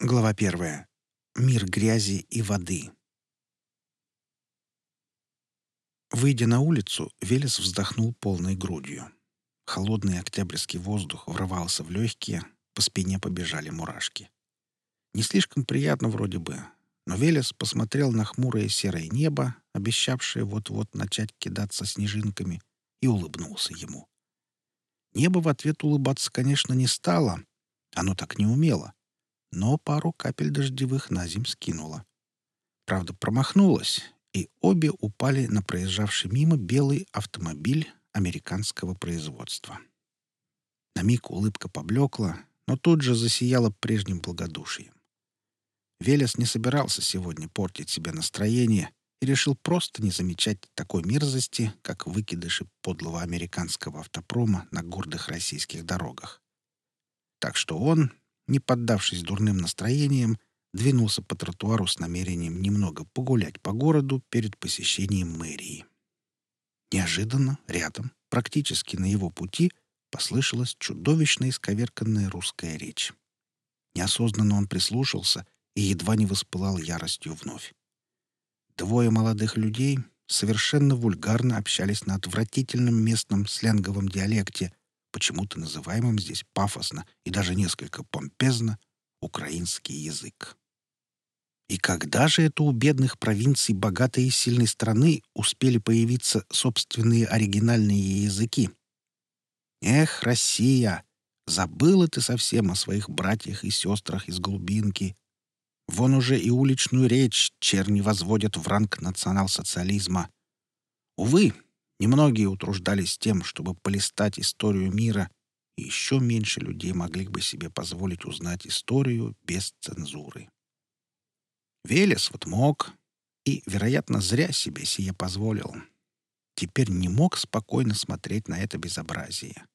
Глава первая. Мир грязи и воды. Выйдя на улицу, Велес вздохнул полной грудью. Холодный октябрьский воздух врывался в легкие, по спине побежали мурашки. Не слишком приятно вроде бы, но Велес посмотрел на хмурое серое небо, обещавшее вот-вот начать кидаться снежинками, и улыбнулся ему. Небо в ответ улыбаться, конечно, не стало. Оно так не умело но пару капель дождевых на зим скинула. Правда, промахнулась, и обе упали на проезжавший мимо белый автомобиль американского производства. На миг улыбка поблекла, но тут же засияла прежним благодушием. Велес не собирался сегодня портить себе настроение и решил просто не замечать такой мерзости, как выкидыши подлого американского автопрома на гордых российских дорогах. Так что он, не поддавшись дурным настроениям, двинулся по тротуару с намерением немного погулять по городу перед посещением мэрии. Неожиданно, рядом, практически на его пути, послышалась чудовищно исковерканная русская речь. Неосознанно он прислушался и едва не воспылал яростью вновь. Двое молодых людей совершенно вульгарно общались на отвратительном местном сленговом диалекте, почему-то называемым здесь пафосно и даже несколько помпезно украинский язык. И когда же это у бедных провинций богатой и сильной страны успели появиться собственные оригинальные языки? Эх, Россия! Забыла ты совсем о своих братьях и сестрах из глубинки. Вон уже и уличную речь черни возводят в ранг национал-социализма. Увы, Немногие утруждались тем, чтобы полистать историю мира, и еще меньше людей могли бы себе позволить узнать историю без цензуры. Велес вот мог, и, вероятно, зря себе сие позволил. Теперь не мог спокойно смотреть на это безобразие.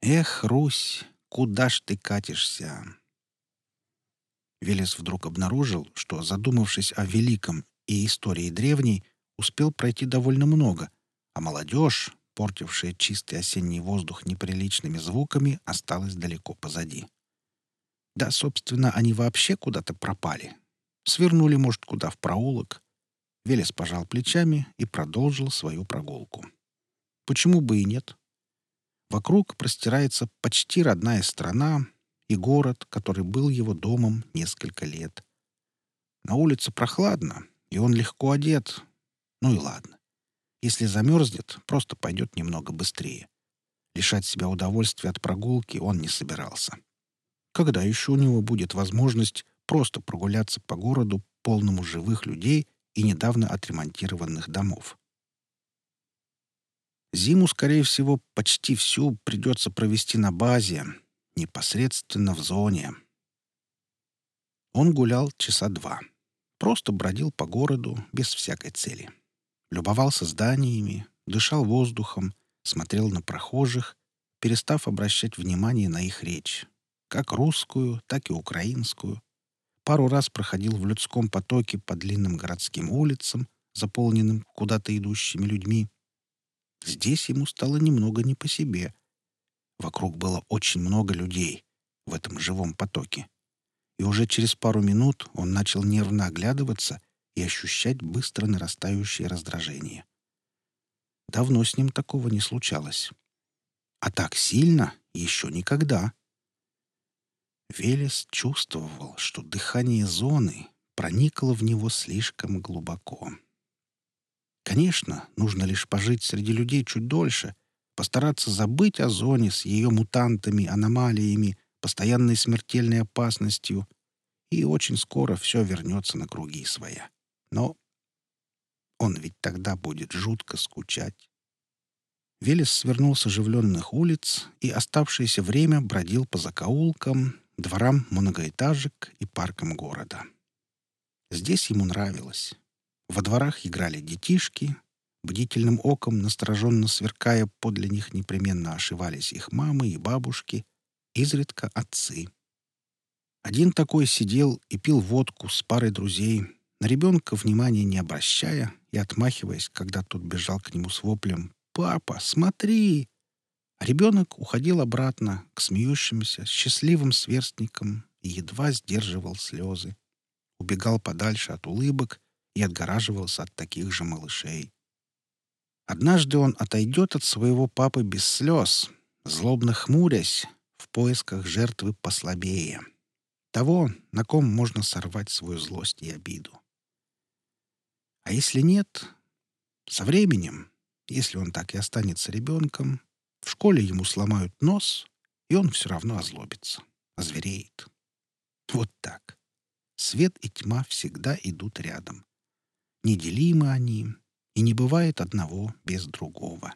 «Эх, Русь, куда ж ты катишься?» Велес вдруг обнаружил, что, задумавшись о великом и истории древней, успел пройти довольно много, а молодежь, портившая чистый осенний воздух неприличными звуками, осталась далеко позади. Да, собственно, они вообще куда-то пропали. Свернули, может, куда в проулок. Велес пожал плечами и продолжил свою прогулку. Почему бы и нет? Вокруг простирается почти родная страна и город, который был его домом несколько лет. На улице прохладно, и он легко одет, ну и ладно. Если замерзнет, просто пойдет немного быстрее. Лишать себя удовольствия от прогулки он не собирался. Когда еще у него будет возможность просто прогуляться по городу, полному живых людей и недавно отремонтированных домов? Зиму, скорее всего, почти всю придется провести на базе, непосредственно в зоне. Он гулял часа два. Просто бродил по городу без всякой цели любовался зданиями, дышал воздухом, смотрел на прохожих, перестав обращать внимание на их речь, как русскую, так и украинскую. Пару раз проходил в людском потоке по длинным городским улицам, заполненным куда-то идущими людьми. Здесь ему стало немного не по себе. Вокруг было очень много людей в этом живом потоке. И уже через пару минут он начал нервно оглядываться и ощущать быстро нарастающее раздражение. Давно с ним такого не случалось. А так сильно еще никогда. Велес чувствовал, что дыхание зоны проникло в него слишком глубоко. Конечно, нужно лишь пожить среди людей чуть дольше, постараться забыть о зоне с ее мутантами, аномалиями, постоянной смертельной опасностью, и очень скоро все вернется на круги своя. Но он ведь тогда будет жутко скучать. Велес свернул с оживленных улиц и оставшееся время бродил по закоулкам, дворам многоэтажек и паркам города. Здесь ему нравилось. Во дворах играли детишки, бдительным оком, настороженно сверкая, подле них непременно ошивались их мамы и бабушки, изредка отцы. Один такой сидел и пил водку с парой друзей, на ребенка внимания не обращая и отмахиваясь, когда тот бежал к нему с воплем «Папа, смотри!» Ребенок уходил обратно к смеющимся, счастливым сверстникам и едва сдерживал слезы. Убегал подальше от улыбок и отгораживался от таких же малышей. Однажды он отойдет от своего папы без слез, злобно хмурясь, в поисках жертвы послабее. Того, на ком можно сорвать свою злость и обиду. А если нет, со временем, если он так и останется ребенком, в школе ему сломают нос, и он все равно озлобится, озвереет. Вот так. Свет и тьма всегда идут рядом. Неделимы они, и не бывает одного без другого.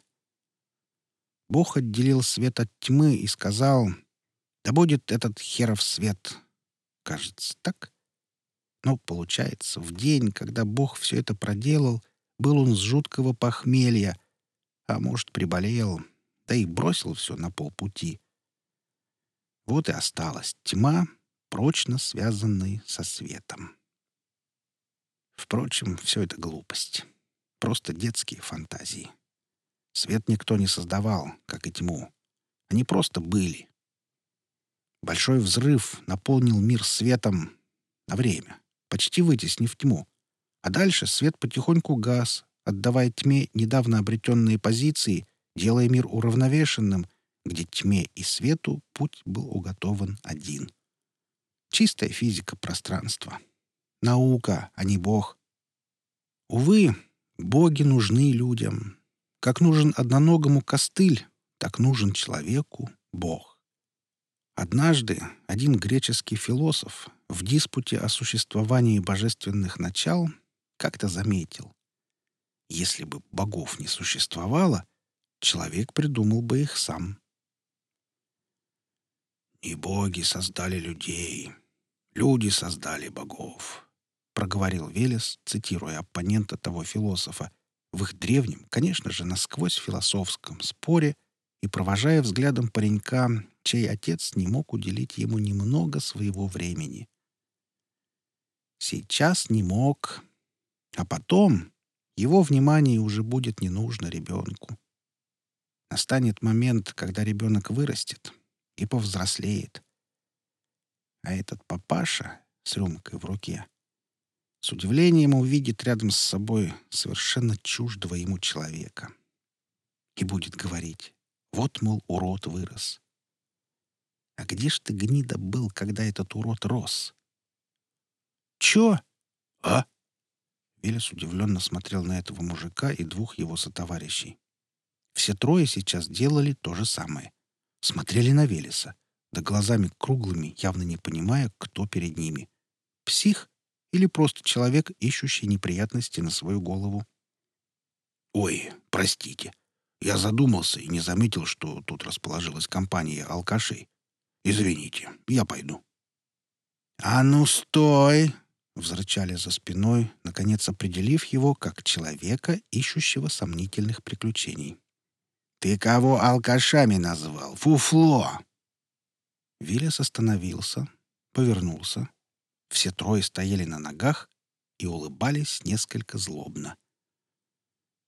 Бог отделил свет от тьмы и сказал, «Да будет этот херов свет». Кажется, так? Но, получается, в день, когда Бог все это проделал, был он с жуткого похмелья, а может, приболел, да и бросил все на полпути. Вот и осталась тьма, прочно связанной со светом. Впрочем, все это глупость. Просто детские фантазии. Свет никто не создавал, как и тьму. Они просто были. Большой взрыв наполнил мир светом на время, почти вытеснив тьму. А дальше свет потихоньку гас, отдавая тьме недавно обретенные позиции, делая мир уравновешенным, где тьме и свету путь был уготован один. Чистая физика пространства. Наука, а не Бог. Увы, боги нужны людям. Как нужен одноногому костыль, так нужен человеку Бог. Однажды один греческий философ в диспуте о существовании божественных начал как-то заметил. Если бы богов не существовало, человек придумал бы их сам. «Не боги создали людей, люди создали богов», — проговорил Велес, цитируя оппонента того философа, в их древнем, конечно же, насквозь философском споре и провожая взглядом паренька, чей отец не мог уделить ему немного своего времени. Сейчас не мог, а потом его внимание уже будет не нужно ребенку. Настанет момент, когда ребенок вырастет и повзрослеет. А этот папаша с рюмкой в руке с удивлением увидит рядом с собой совершенно чуждого ему человека. И будет говорить, вот, мол, урод вырос. А где ж ты, гнида, был, когда этот урод рос? Чё? А? Велес удивленно смотрел на этого мужика и двух его сотоварищей. Все трое сейчас делали то же самое. Смотрели на Велеса, да глазами круглыми, явно не понимая, кто перед ними. Псих или просто человек, ищущий неприятности на свою голову. «Ой, простите. Я задумался и не заметил, что тут расположилась компания алкашей. Извините, я пойду». «А ну, стой!» — взрычали за спиной, наконец определив его как человека, ищущего сомнительных приключений. «Ты кого алкашами назвал? Фуфло!» Виллис остановился, повернулся, все трое стояли на ногах и улыбались несколько злобно.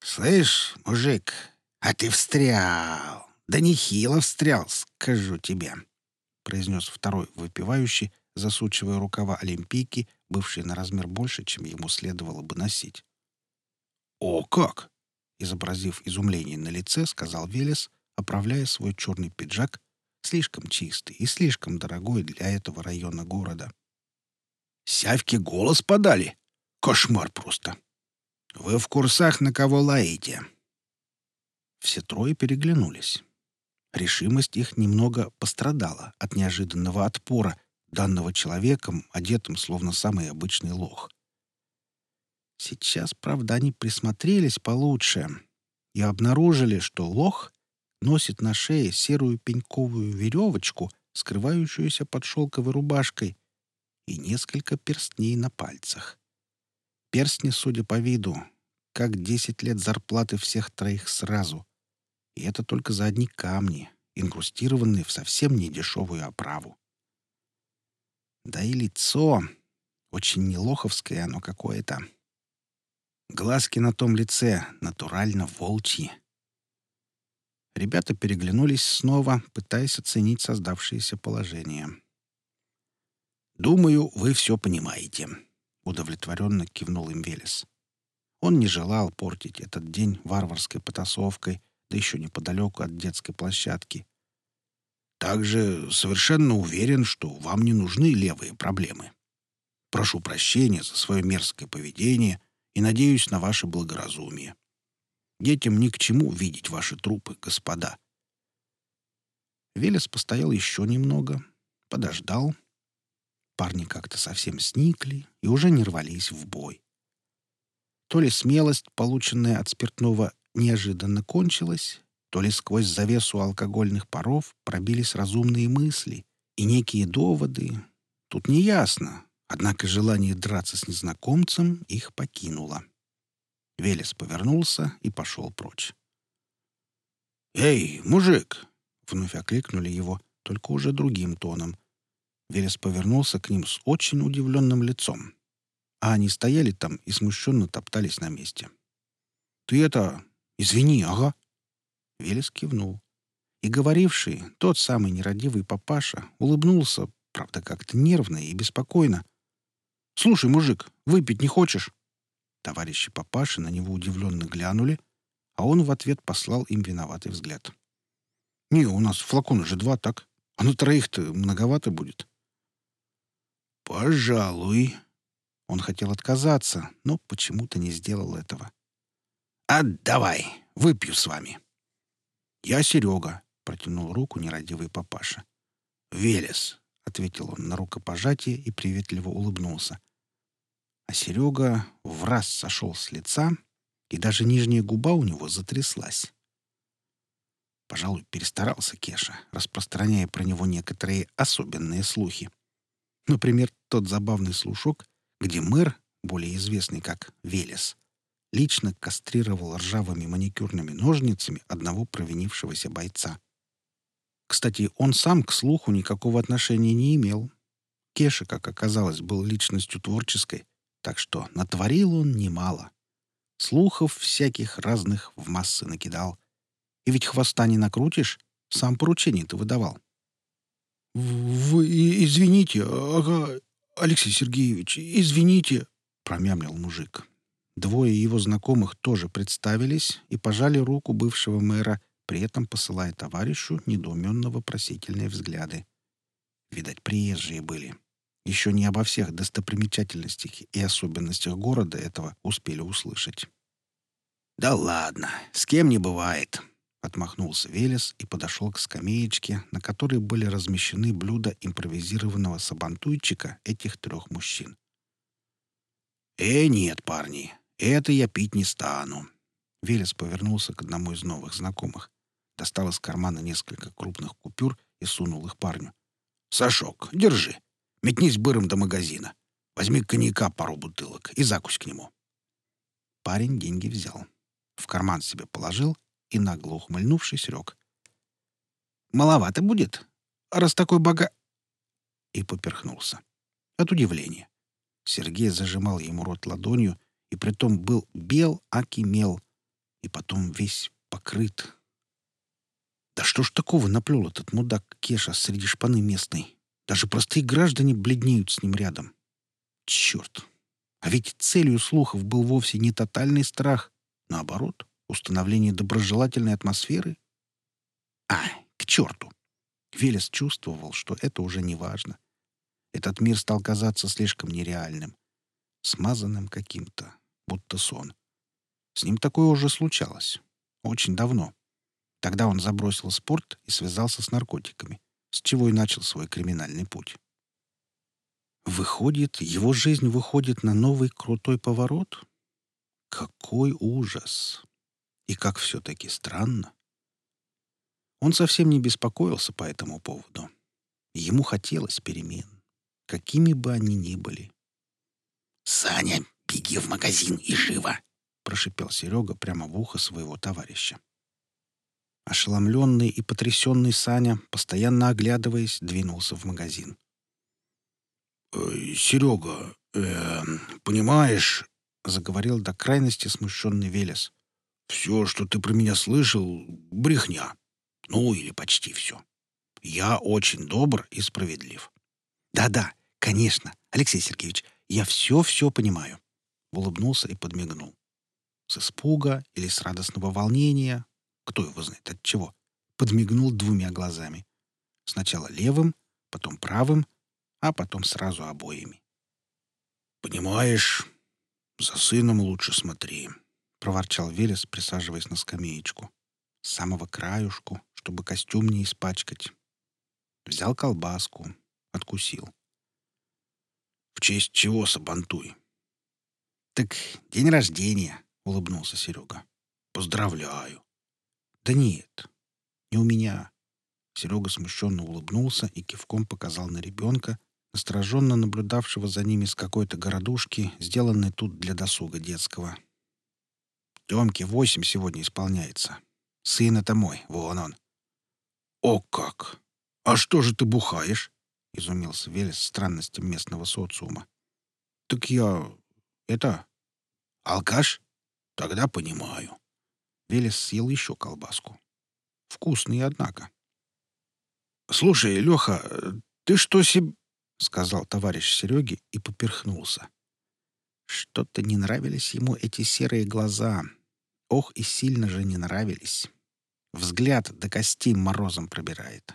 «Слышь, мужик, а ты встрял! Да нехило встрял, скажу тебе!» — произнес второй выпивающий, засучивая рукава олимпийки, бывшие на размер больше, чем ему следовало бы носить. «О, как!» — изобразив изумление на лице, сказал Велес, оправляя свой черный пиджак, слишком чистый и слишком дорогой для этого района города. Сявке голос подали. Кошмар просто. Вы в курсах, на кого лаете?» Все трое переглянулись. Решимость их немного пострадала от неожиданного отпора, данного человеком, одетым словно самый обычный лох. Сейчас, правда, они присмотрелись получше и обнаружили, что лох носит на шее серую пеньковую веревочку, скрывающуюся под шелковой рубашкой, и несколько перстней на пальцах. Перстни, судя по виду, как десять лет зарплаты всех троих сразу. И это только за одни камни, инкрустированные в совсем недешевую оправу. Да и лицо очень нелоховское оно какое-то. Глазки на том лице натурально волчьи. Ребята переглянулись снова, пытаясь оценить создавшееся положение. «Думаю, вы все понимаете», — удовлетворенно кивнул им Велес. Он не желал портить этот день варварской потасовкой, да еще неподалеку от детской площадки. Также совершенно уверен, что вам не нужны левые проблемы. Прошу прощения за свое мерзкое поведение и надеюсь на ваше благоразумие. Детям ни к чему видеть ваши трупы, господа. Велес постоял еще немного, подождал. Парни как-то совсем сникли и уже не рвались в бой. То ли смелость, полученная от спиртного, неожиданно кончилась, то ли сквозь завесу алкогольных паров пробились разумные мысли и некие доводы. Тут не ясно, однако желание драться с незнакомцем их покинуло. Велес повернулся и пошел прочь. «Эй, мужик!» — вновь окликнули его, только уже другим тоном. Велес повернулся к ним с очень удивленным лицом а они стояли там и смущенно топтались на месте. «Ты это... Извини, ага!» Велес кивнул. И говоривший, тот самый нерадивый папаша, улыбнулся, правда, как-то нервно и беспокойно. «Слушай, мужик, выпить не хочешь?» Товарищи папаши на него удивленно глянули, а он в ответ послал им виноватый взгляд. «Не, у нас флакон уже два, так? А на троих-то многовато будет». «Пожалуй», он хотел отказаться, но почему-то не сделал этого. «Отдавай! Выпью с вами!» «Я Серега», — протянул руку нерадивый папаша. «Велес», — ответил он на рукопожатие и приветливо улыбнулся. А Серега в раз сошел с лица, и даже нижняя губа у него затряслась. Пожалуй, перестарался Кеша, распространяя про него некоторые особенные слухи. Например, тот забавный слушок, где мэр, более известный как Велес, лично кастрировал ржавыми маникюрными ножницами одного провинившегося бойца. Кстати, он сам к слуху никакого отношения не имел. Кеша, как оказалось, был личностью творческой, так что натворил он немало. Слухов всяких разных в массы накидал. И ведь хвоста не накрутишь, сам поручение-то выдавал. «Вы извините, ага, «Алексей Сергеевич, извините», — промямлил мужик. Двое его знакомых тоже представились и пожали руку бывшего мэра, при этом посылая товарищу недоуменно-вопросительные взгляды. Видать, приезжие были. Еще не обо всех достопримечательностях и особенностях города этого успели услышать. «Да ладно, с кем не бывает», Отмахнулся Велес и подошел к скамеечке, на которой были размещены блюда импровизированного сабантуйчика этих трех мужчин. «Э, нет, парни, это я пить не стану». Велес повернулся к одному из новых знакомых, достал из кармана несколько крупных купюр и сунул их парню. «Сашок, держи. Метнись быром до магазина. Возьми коньяка пару бутылок и закусь к нему». Парень деньги взял. В карман себе положил и, нагло ухмыльнувшись, рёк. «Маловато будет, раз такой бога...» И поперхнулся. От удивления. Сергей зажимал ему рот ладонью, и притом был бел, аки мел, и потом весь покрыт. Да что ж такого наплел этот мудак Кеша среди шпаны местной? Даже простые граждане бледнеют с ним рядом. Черт! А ведь целью слухов был вовсе не тотальный страх. Наоборот, Установление доброжелательной атмосферы? А, к черту! Велес чувствовал, что это уже не важно. Этот мир стал казаться слишком нереальным, смазанным каким-то, будто сон. С ним такое уже случалось. Очень давно. Тогда он забросил спорт и связался с наркотиками, с чего и начал свой криминальный путь. Выходит, его жизнь выходит на новый крутой поворот? Какой ужас! И как все-таки странно. Он совсем не беспокоился по этому поводу. Ему хотелось перемен, какими бы они ни были. «Саня, беги в магазин и живо!» — прошипел Серега прямо в ухо своего товарища. Ошеломленный и потрясенный Саня, постоянно оглядываясь, двинулся в магазин. «Э, «Серега, э, понимаешь...» — заговорил до крайности смущенный Велес. Все, что ты про меня слышал, — брехня. Ну, или почти все. Я очень добр и справедлив. Да-да, «Конечно, Алексей Сергеевич, я все-все понимаю», — улыбнулся и подмигнул. С испуга или с радостного волнения, кто его знает от чего, подмигнул двумя глазами. Сначала левым, потом правым, а потом сразу обоими. «Понимаешь, за сыном лучше смотри», — проворчал Велес, присаживаясь на скамеечку. С самого краюшку, чтобы костюм не испачкать. Взял колбаску, откусил. «В честь чего сабантуй?» «Так день рождения», — улыбнулся Серега. «Поздравляю». «Да нет, не у меня». Серега смущенно улыбнулся и кивком показал на ребенка, настороженно наблюдавшего за ними с какой-то городушки, сделанной тут для досуга детского. Темке восемь сегодня исполняется. Сын это мой, вон он. «О как! А что же ты бухаешь?» — изумился Велес странностям местного социума. «Так я... это... алкаш? Тогда понимаю». Велес съел еще колбаску. Вкусный, однако. «Слушай, Леха, ты что себе...» — сказал товарищ Сереги и поперхнулся. Что-то не нравились ему эти серые глаза. Ох, и сильно же не нравились. Взгляд до костей морозом пробирает.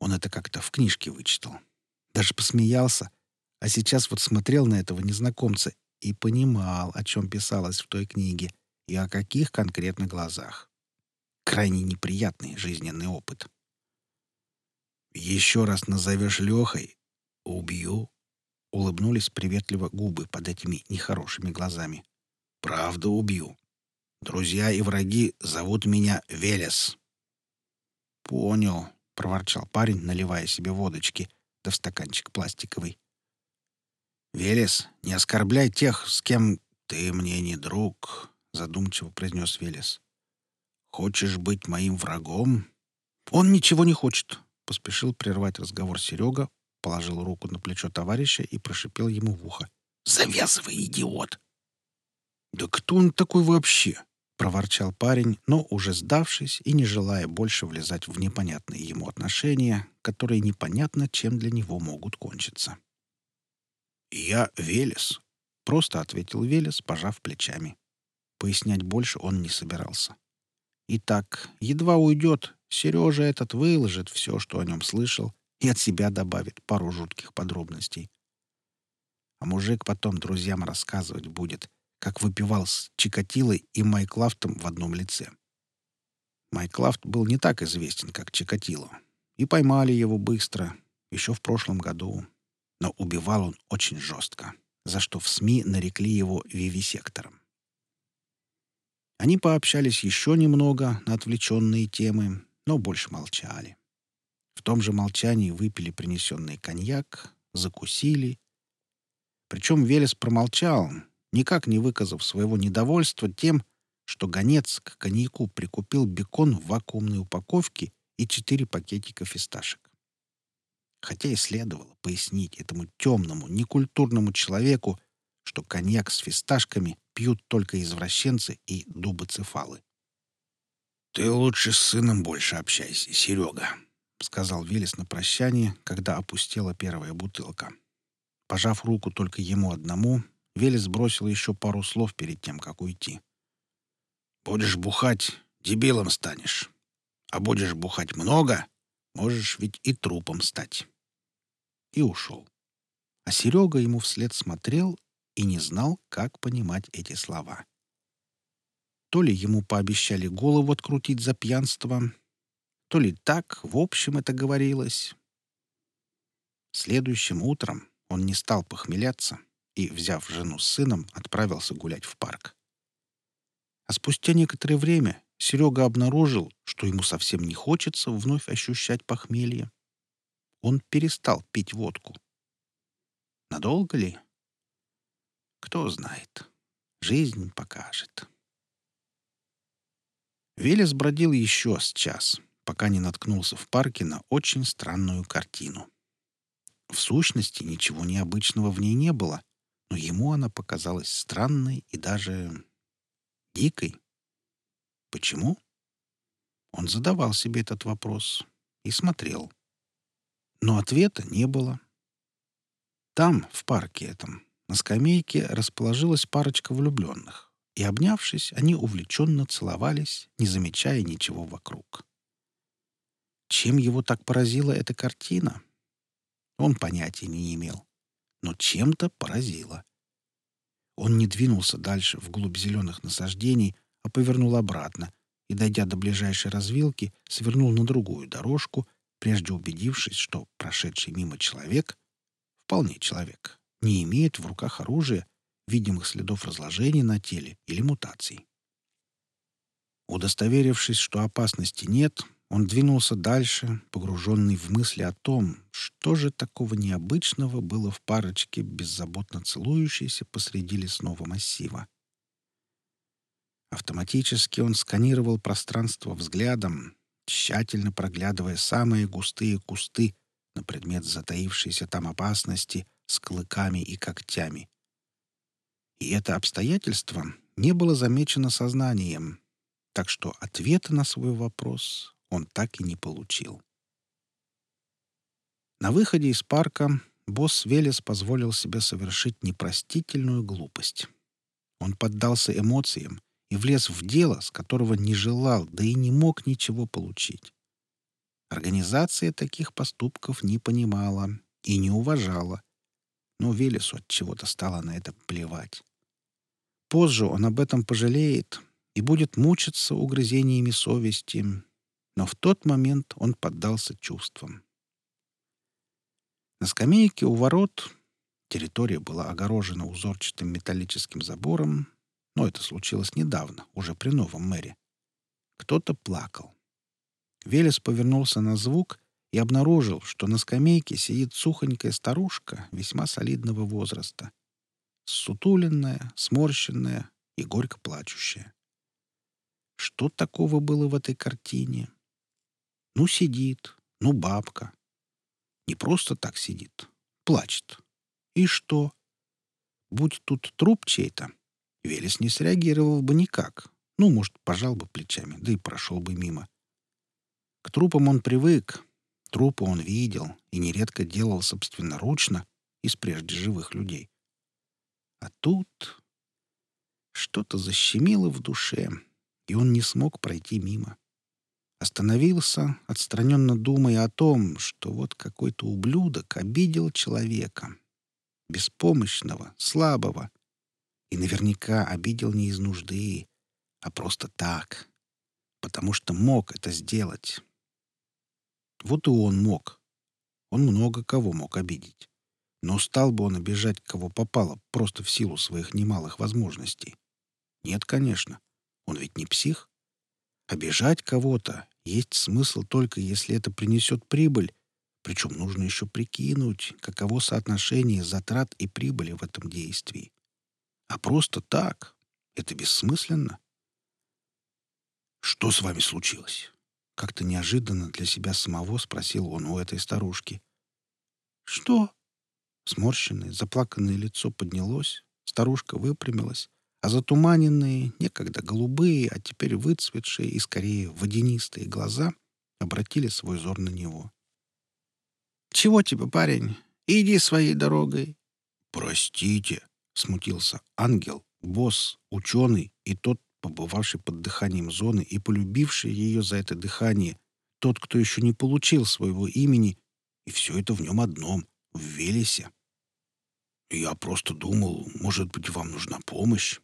Он это как-то в книжке вычитал. Даже посмеялся, а сейчас вот смотрел на этого незнакомца и понимал, о чем писалось в той книге и о каких конкретно глазах. Крайне неприятный жизненный опыт. «Еще раз назовешь Лехой — убью», — улыбнулись приветливо губы под этими нехорошими глазами. «Правда убью. Друзья и враги зовут меня Велес». «Понял», — проворчал парень, наливая себе водочки, да в стаканчик пластиковый. «Велес, не оскорбляй тех, с кем ты мне не друг», — задумчиво произнес Велес. «Хочешь быть моим врагом?» «Он ничего не хочет», — поспешил прервать разговор Серега, положил руку на плечо товарища и прошипел ему в ухо. «Завязывай, идиот!» «Да кто он такой вообще?» — проворчал парень, но уже сдавшись и не желая больше влезать в непонятные ему отношения, которые непонятно, чем для него могут кончиться. «Я Велес», — просто ответил Велес, пожав плечами. Пояснять больше он не собирался. Итак, едва уйдет, Сережа этот выложит все, что о нем слышал, и от себя добавит пару жутких подробностей. А мужик потом друзьям рассказывать будет, как выпивал с Чикатилой и Майклафтом в одном лице. Майклафт был не так известен, как Чикатило, и поймали его быстро, еще в прошлом году. Но убивал он очень жестко, за что в СМИ нарекли его вивисектором. Они пообщались еще немного на отвлеченные темы, но больше молчали. В том же молчании выпили принесенный коньяк, закусили. Причем Велес промолчал, никак не выказав своего недовольства тем, что гонец к коньяку прикупил бекон в вакуумной упаковке и четыре пакетика фисташек. Хотя и следовало пояснить этому темному, некультурному человеку, что коньяк с фисташками пьют только извращенцы и дубоцефалы. «Ты лучше с сыном больше общайся, Серега», — сказал Велес на прощание, когда опустела первая бутылка. Пожав руку только ему одному, Велес бросил еще пару слов перед тем, как уйти. «Будешь бухать, дебилом станешь. А будешь бухать много, можешь ведь и трупом стать». И ушел. А Серега ему вслед смотрел и не знал, как понимать эти слова. То ли ему пообещали голову открутить за пьянство, то ли так, в общем, это говорилось. Следующим утром он не стал похмеляться и, взяв жену с сыном, отправился гулять в парк. А спустя некоторое время Серега обнаружил, что ему совсем не хочется вновь ощущать похмелье. Он перестал пить водку. Надолго ли? Кто знает. Жизнь покажет. Велес бродил еще с час — пока не наткнулся в парке на очень странную картину. В сущности, ничего необычного в ней не было, но ему она показалась странной и даже дикой. Почему? Он задавал себе этот вопрос и смотрел. Но ответа не было. Там, в парке этом, на скамейке расположилась парочка влюбленных, и, обнявшись, они увлеченно целовались, не замечая ничего вокруг. Чем его так поразила эта картина? Он понятия не имел, но чем-то поразила. Он не двинулся дальше вглубь зеленых насаждений, а повернул обратно и, дойдя до ближайшей развилки, свернул на другую дорожку, прежде убедившись, что прошедший мимо человек, вполне человек, не имеет в руках оружия, видимых следов разложения на теле или мутаций. Удостоверившись, что опасности нет, он двинулся дальше, погруженный в мысли о том, что же такого необычного было в парочке, беззаботно целующейся посреди лесного массива. Автоматически он сканировал пространство взглядом, тщательно проглядывая самые густые кусты на предмет затаившейся там опасности с клыками и когтями. И это обстоятельство не было замечено сознанием, так что ответа на свой вопрос он так и не получил. На выходе из парка босс Велес позволил себе совершить непростительную глупость. Он поддался эмоциям и влез в дело, с которого не желал, да и не мог ничего получить. Организация таких поступков не понимала и не уважала, но Велесу от чего-то стало на это плевать. Позже он об этом пожалеет и будет мучиться угрызениями совести, но в тот момент он поддался чувствам. На скамейке у ворот территория была огорожена узорчатым металлическим забором, но это случилось недавно, уже при новом мэре. Кто-то плакал. Велес повернулся на звук и обнаружил, что на скамейке сидит сухонькая старушка весьма солидного возраста. Сутуленная, сморщенная и горько плачущая. Что такого было в этой картине? Ну, сидит, ну, бабка. Не просто так сидит, плачет. И что? Будь тут труп чей-то, Велес не среагировал бы никак. Ну, может, пожал бы плечами, да и прошел бы мимо. К трупам он привык, трупы он видел и нередко делал собственноручно из прежде живых людей. А тут что-то защемило в душе, и он не смог пройти мимо. Остановился, отстраненно думая о том, что вот какой-то ублюдок обидел человека. Беспомощного, слабого. И наверняка обидел не из нужды, а просто так. Потому что мог это сделать. Вот и он мог. Он много кого мог обидеть. Но стал бы он обижать кого попало просто в силу своих немалых возможностей? Нет, конечно. Он ведь не псих. Обижать кого-то есть смысл только если это принесет прибыль, причем нужно еще прикинуть, каково соотношение затрат и прибыли в этом действии. А просто так — это бессмысленно. «Что с вами случилось?» Как-то неожиданно для себя самого спросил он у этой старушки. «Что?» Сморщенное, заплаканное лицо поднялось, старушка выпрямилась, а затуманенные, некогда голубые, а теперь выцветшие и скорее водянистые глаза обратили свой взор на него. «Чего тебе, парень? Иди своей дорогой!» «Простите!» — смутился ангел, босс, ученый и тот, побывавший под дыханием зоны и полюбивший ее за это дыхание, тот, кто еще не получил своего имени, и все это в нем одном, в Велесе. «Я просто думал, может быть, вам нужна помощь?»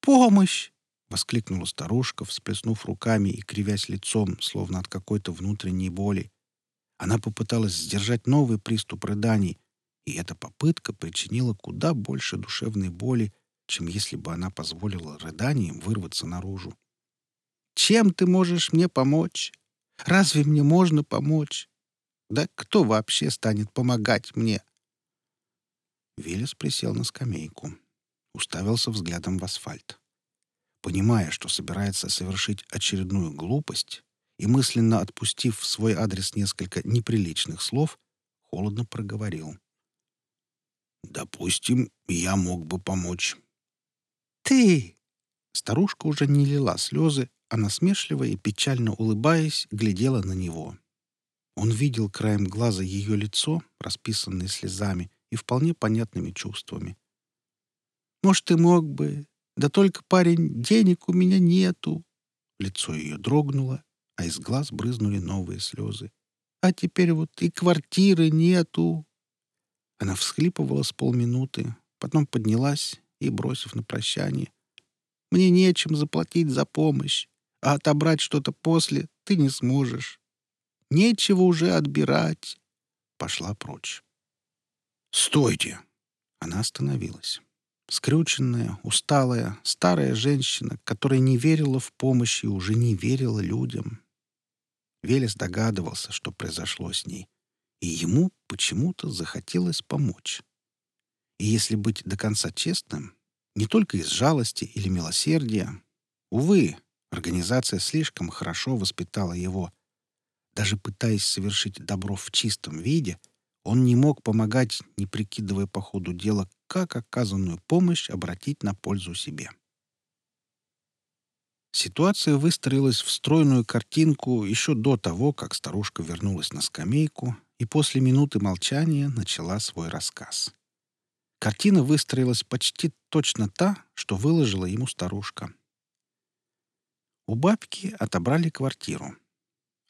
Помощь!» — воскликнула старушка, всплеснув руками и кривясь лицом, словно от какой-то внутренней боли. Она попыталась сдержать новый приступ рыданий, и эта попытка причинила куда больше душевной боли, чем если бы она позволила рыданиям вырваться наружу. «Чем ты можешь мне помочь? Разве мне можно помочь? Да кто вообще станет помогать мне?» Велес присел на скамейку уставился взглядом в асфальт. Понимая, что собирается совершить очередную глупость, и мысленно отпустив в свой адрес несколько неприличных слов, холодно проговорил. «Допустим, я мог бы помочь». «Ты!» Старушка уже не лила слезы, а насмешливо и печально улыбаясь, глядела на него. Он видел краем глаза ее лицо, расписанное слезами, и вполне понятными чувствами. «Может, ты мог бы? Да только, парень, денег у меня нету!» Лицо ее дрогнуло, а из глаз брызнули новые слезы. «А теперь вот и квартиры нету!» Она всхлипывала с полминуты, потом поднялась и, бросив на прощание, «Мне нечем заплатить за помощь, а отобрать что-то после ты не сможешь. Нечего уже отбирать!» Пошла прочь. «Стойте!» Она остановилась. Скрюченная, усталая, старая женщина, которая не верила в помощь и уже не верила людям. Велес догадывался, что произошло с ней, и ему почему-то захотелось помочь. И если быть до конца честным, не только из жалости или милосердия, увы, организация слишком хорошо воспитала его. Даже пытаясь совершить добро в чистом виде — он не мог помогать, не прикидывая по ходу дела, как оказанную помощь обратить на пользу себе. Ситуация выстроилась в стройную картинку еще до того, как старушка вернулась на скамейку и после минуты молчания начала свой рассказ. Картина выстроилась почти точно та, что выложила ему старушка. У бабки отобрали квартиру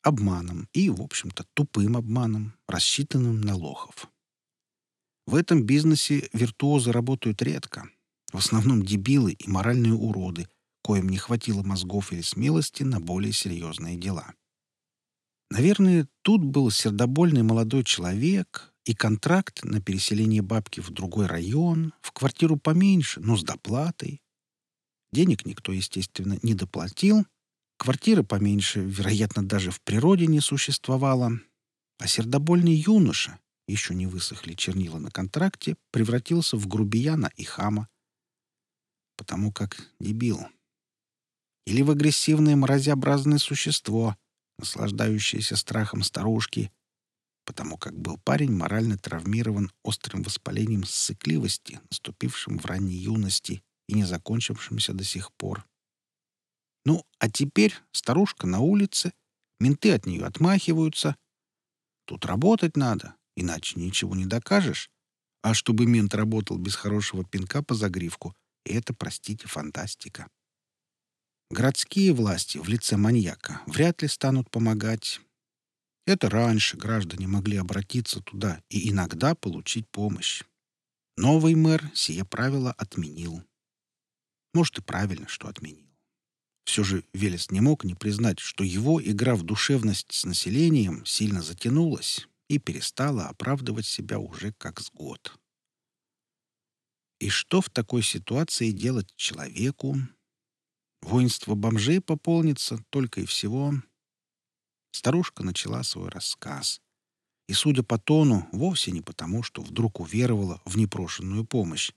обманом и, в общем-то, тупым обманом, рассчитанным на лохов. В этом бизнесе виртуозы работают редко. В основном дебилы и моральные уроды, коим не хватило мозгов или смелости на более серьезные дела. Наверное, тут был сердобольный молодой человек и контракт на переселение бабки в другой район, в квартиру поменьше, но с доплатой. Денег никто, естественно, не доплатил, Квартиры поменьше, вероятно, даже в природе не существовало. А сердобольный юноша, еще не высохли чернила на контракте, превратился в грубияна и хама. Потому как дебил. Или в агрессивное мразеобразное существо, наслаждающееся страхом старушки, потому как был парень морально травмирован острым воспалением ссыкливости, наступившим в ранней юности и не закончившимся до сих пор. Ну, а теперь старушка на улице, менты от нее отмахиваются. Тут работать надо, иначе ничего не докажешь. А чтобы мент работал без хорошего пинка по загривку, это, простите, фантастика. Городские власти в лице маньяка вряд ли станут помогать. Это раньше граждане могли обратиться туда и иногда получить помощь. Новый мэр сие правило отменил. Может, и правильно, что отменил. Все же Велес не мог не признать, что его игра в душевность с населением сильно затянулась и перестала оправдывать себя уже как с год. И что в такой ситуации делать человеку? Воинство бомжей пополнится только и всего. Старушка начала свой рассказ. И, судя по тону, вовсе не потому, что вдруг уверовала в непрошенную помощь.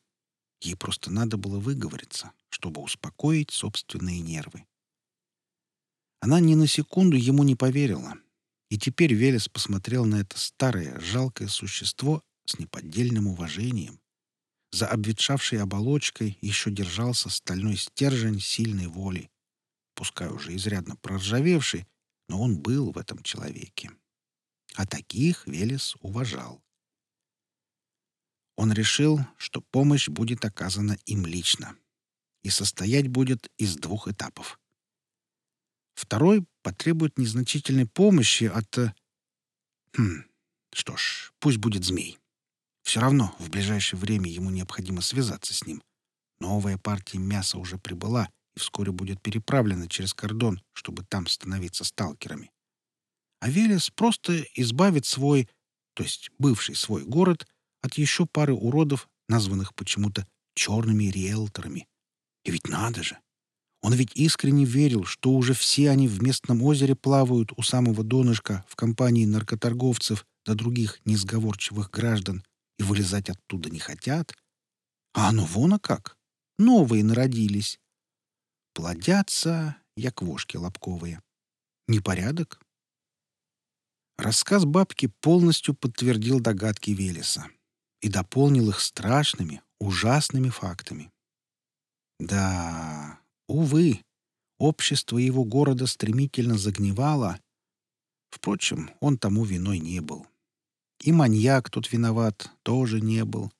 Ей просто надо было выговориться, чтобы успокоить собственные нервы. Она ни на секунду ему не поверила. И теперь Велес посмотрел на это старое, жалкое существо с неподдельным уважением. За обветшавшей оболочкой еще держался стальной стержень сильной воли. Пускай уже изрядно проржавевший, но он был в этом человеке. А таких Велес уважал. Он решил, что помощь будет оказана им лично и состоять будет из двух этапов. Второй потребует незначительной помощи от... Э, хм, что ж, пусть будет змей. Все равно в ближайшее время ему необходимо связаться с ним. Новая партия мяса уже прибыла и вскоре будет переправлена через кордон, чтобы там становиться сталкерами. А Велес просто избавит свой, то есть бывший свой город, от еще пары уродов, названных почему-то черными риэлторами. И ведь надо же! Он ведь искренне верил, что уже все они в местном озере плавают у самого донышка в компании наркоторговцев да других несговорчивых граждан и вылезать оттуда не хотят. А оно вон а как! Новые народились. Плодятся, як вошки лобковые. Непорядок? Рассказ бабки полностью подтвердил догадки Велеса и дополнил их страшными, ужасными фактами. Да, увы, общество его города стремительно загнивало. Впрочем, он тому виной не был. И маньяк тут виноват тоже не был.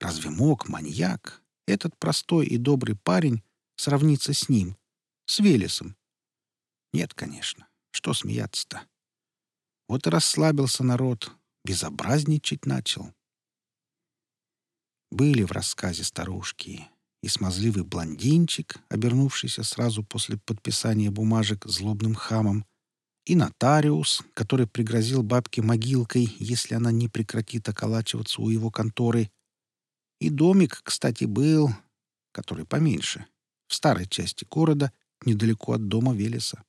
Разве мог маньяк, этот простой и добрый парень, сравниться с ним, с Велесом? Нет, конечно. Что смеяться-то? Вот и расслабился народ, безобразничать начал. Были в рассказе старушки и смазливый блондинчик, обернувшийся сразу после подписания бумажек злобным хамом, и нотариус, который пригрозил бабке могилкой, если она не прекратит околачиваться у его конторы. И домик, кстати, был, который поменьше, в старой части города, недалеко от дома Велеса.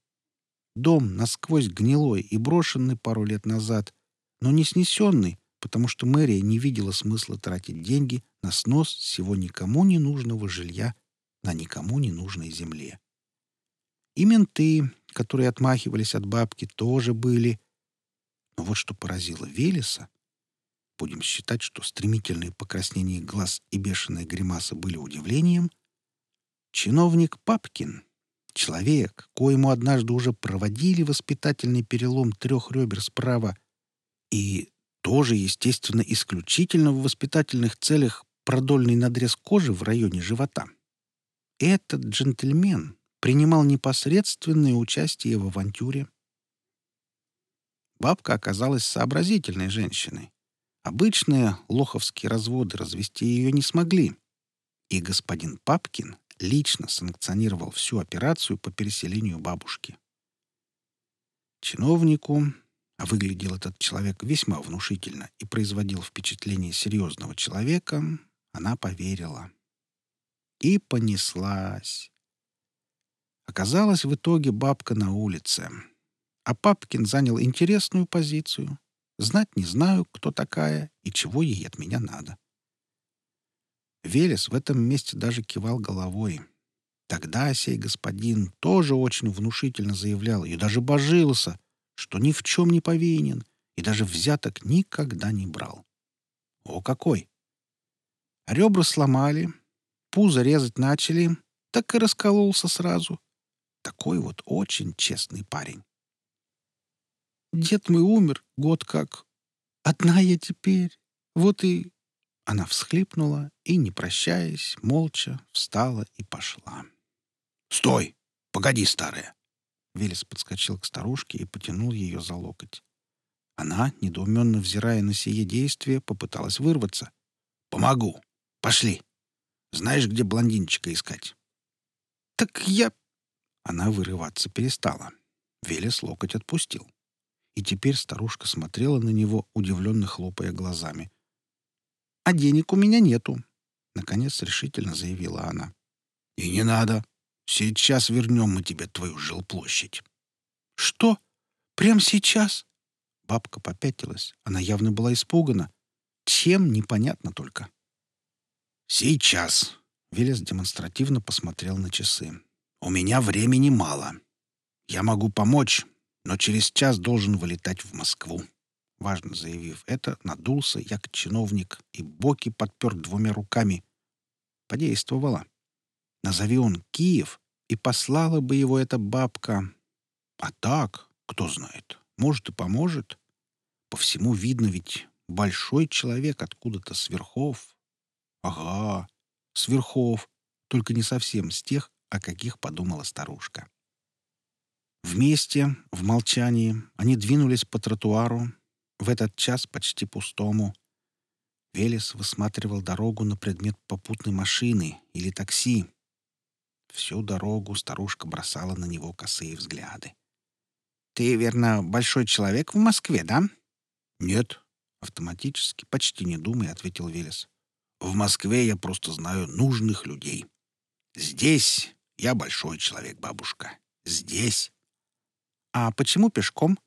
Дом насквозь гнилой и брошенный пару лет назад, но не снесенный, потому что мэрия не видела смысла тратить деньги на снос всего никому не нужного жилья на никому не нужной земле. И менты, которые отмахивались от бабки, тоже были. Но вот что поразило Велеса, будем считать, что стремительные покраснения глаз и бешеная гримаса были удивлением, чиновник Папкин, человек, коему однажды уже проводили воспитательный перелом трех ребер справа и тоже, естественно, исключительно в воспитательных целях продольный надрез кожи в районе живота. Этот джентльмен принимал непосредственное участие в авантюре. Бабка оказалась сообразительной женщиной. Обычные лоховские разводы развести ее не смогли. И господин Папкин лично санкционировал всю операцию по переселению бабушки. Чиновнику а выглядел этот человек весьма внушительно и производил впечатление серьезного человека, она поверила. И понеслась. Оказалось, в итоге бабка на улице. А Папкин занял интересную позицию. Знать не знаю, кто такая и чего ей от меня надо. Велес в этом месте даже кивал головой. Тогда сей господин тоже очень внушительно заявлял и даже божился — что ни в чем не повинен и даже взяток никогда не брал. О какой! Ребра сломали, пузо резать начали, так и раскололся сразу. Такой вот очень честный парень. Дед мой умер год как. Одна я теперь. Вот и... Она всхлипнула и, не прощаясь, молча встала и пошла. «Стой! Погоди, старая!» Велес подскочил к старушке и потянул ее за локоть. Она, недоуменно взирая на сие действие, попыталась вырваться. «Помогу. Пошли. Знаешь, где блондинчика искать?» «Так я...» Она вырываться перестала. Велес локоть отпустил. И теперь старушка смотрела на него, удивленно хлопая глазами. «А денег у меня нету», — наконец решительно заявила она. «И не надо. Сейчас вернем мы тебе твою жилплощадь. Что? Прямо сейчас? Бабка попятилась. Она явно была испугана. Чем, непонятно только. Сейчас. Велес демонстративно посмотрел на часы. У меня времени мало. Я могу помочь, но через час должен вылетать в Москву. Важно заявив это, надулся, як чиновник, и боки подпер двумя руками. Подействовало. Назови он Киев, и послала бы его эта бабка. А так, кто знает, может и поможет. По всему видно ведь большой человек откуда-то сверхов. Ага, сверхов, только не совсем с тех, о каких подумала старушка. Вместе, в молчании, они двинулись по тротуару, в этот час почти пустому. Велес высматривал дорогу на предмет попутной машины или такси, Всю дорогу старушка бросала на него косые взгляды. «Ты, верно, большой человек в Москве, да?» «Нет», — автоматически, почти не думая, ответил Велес. «В Москве я просто знаю нужных людей. Здесь я большой человек, бабушка. Здесь». «А почему пешком?»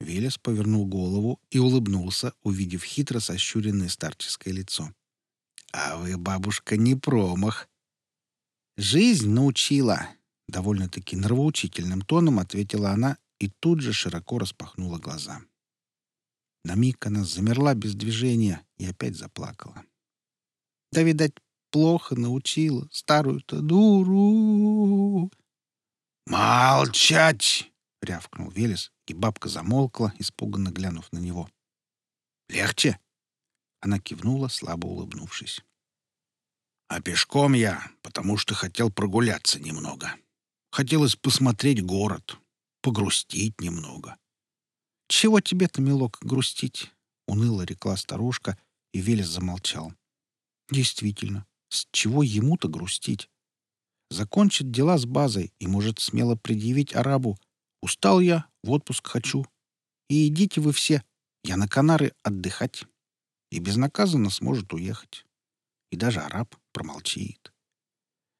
Велес повернул голову и улыбнулся, увидев хитро сощуренное старческое лицо. «А вы, бабушка, не промах!» «Жизнь научила», — довольно-таки нравоучительным тоном ответила она и тут же широко распахнула глаза. На миг она замерла без движения и опять заплакала. «Да, видать, плохо научила старую-то дуру!» «Молчать!» — рявкнул Велес, и бабка замолкла, испуганно глянув на него. Легче?» Она кивнула, слабо улыбнувшись. «А пешком я, потому что хотел прогуляться немного. Хотелось посмотреть город, погрустить немного». «Чего тебе-то, милок, грустить?» — уныло рекла старушка, и Велес замолчал. «Действительно, с чего ему-то грустить? Закончит дела с базой и может смело предъявить арабу. Устал я, в отпуск хочу. И идите вы все, я на Канары отдыхать. И безнаказанно сможет уехать. И даже араб промолчит.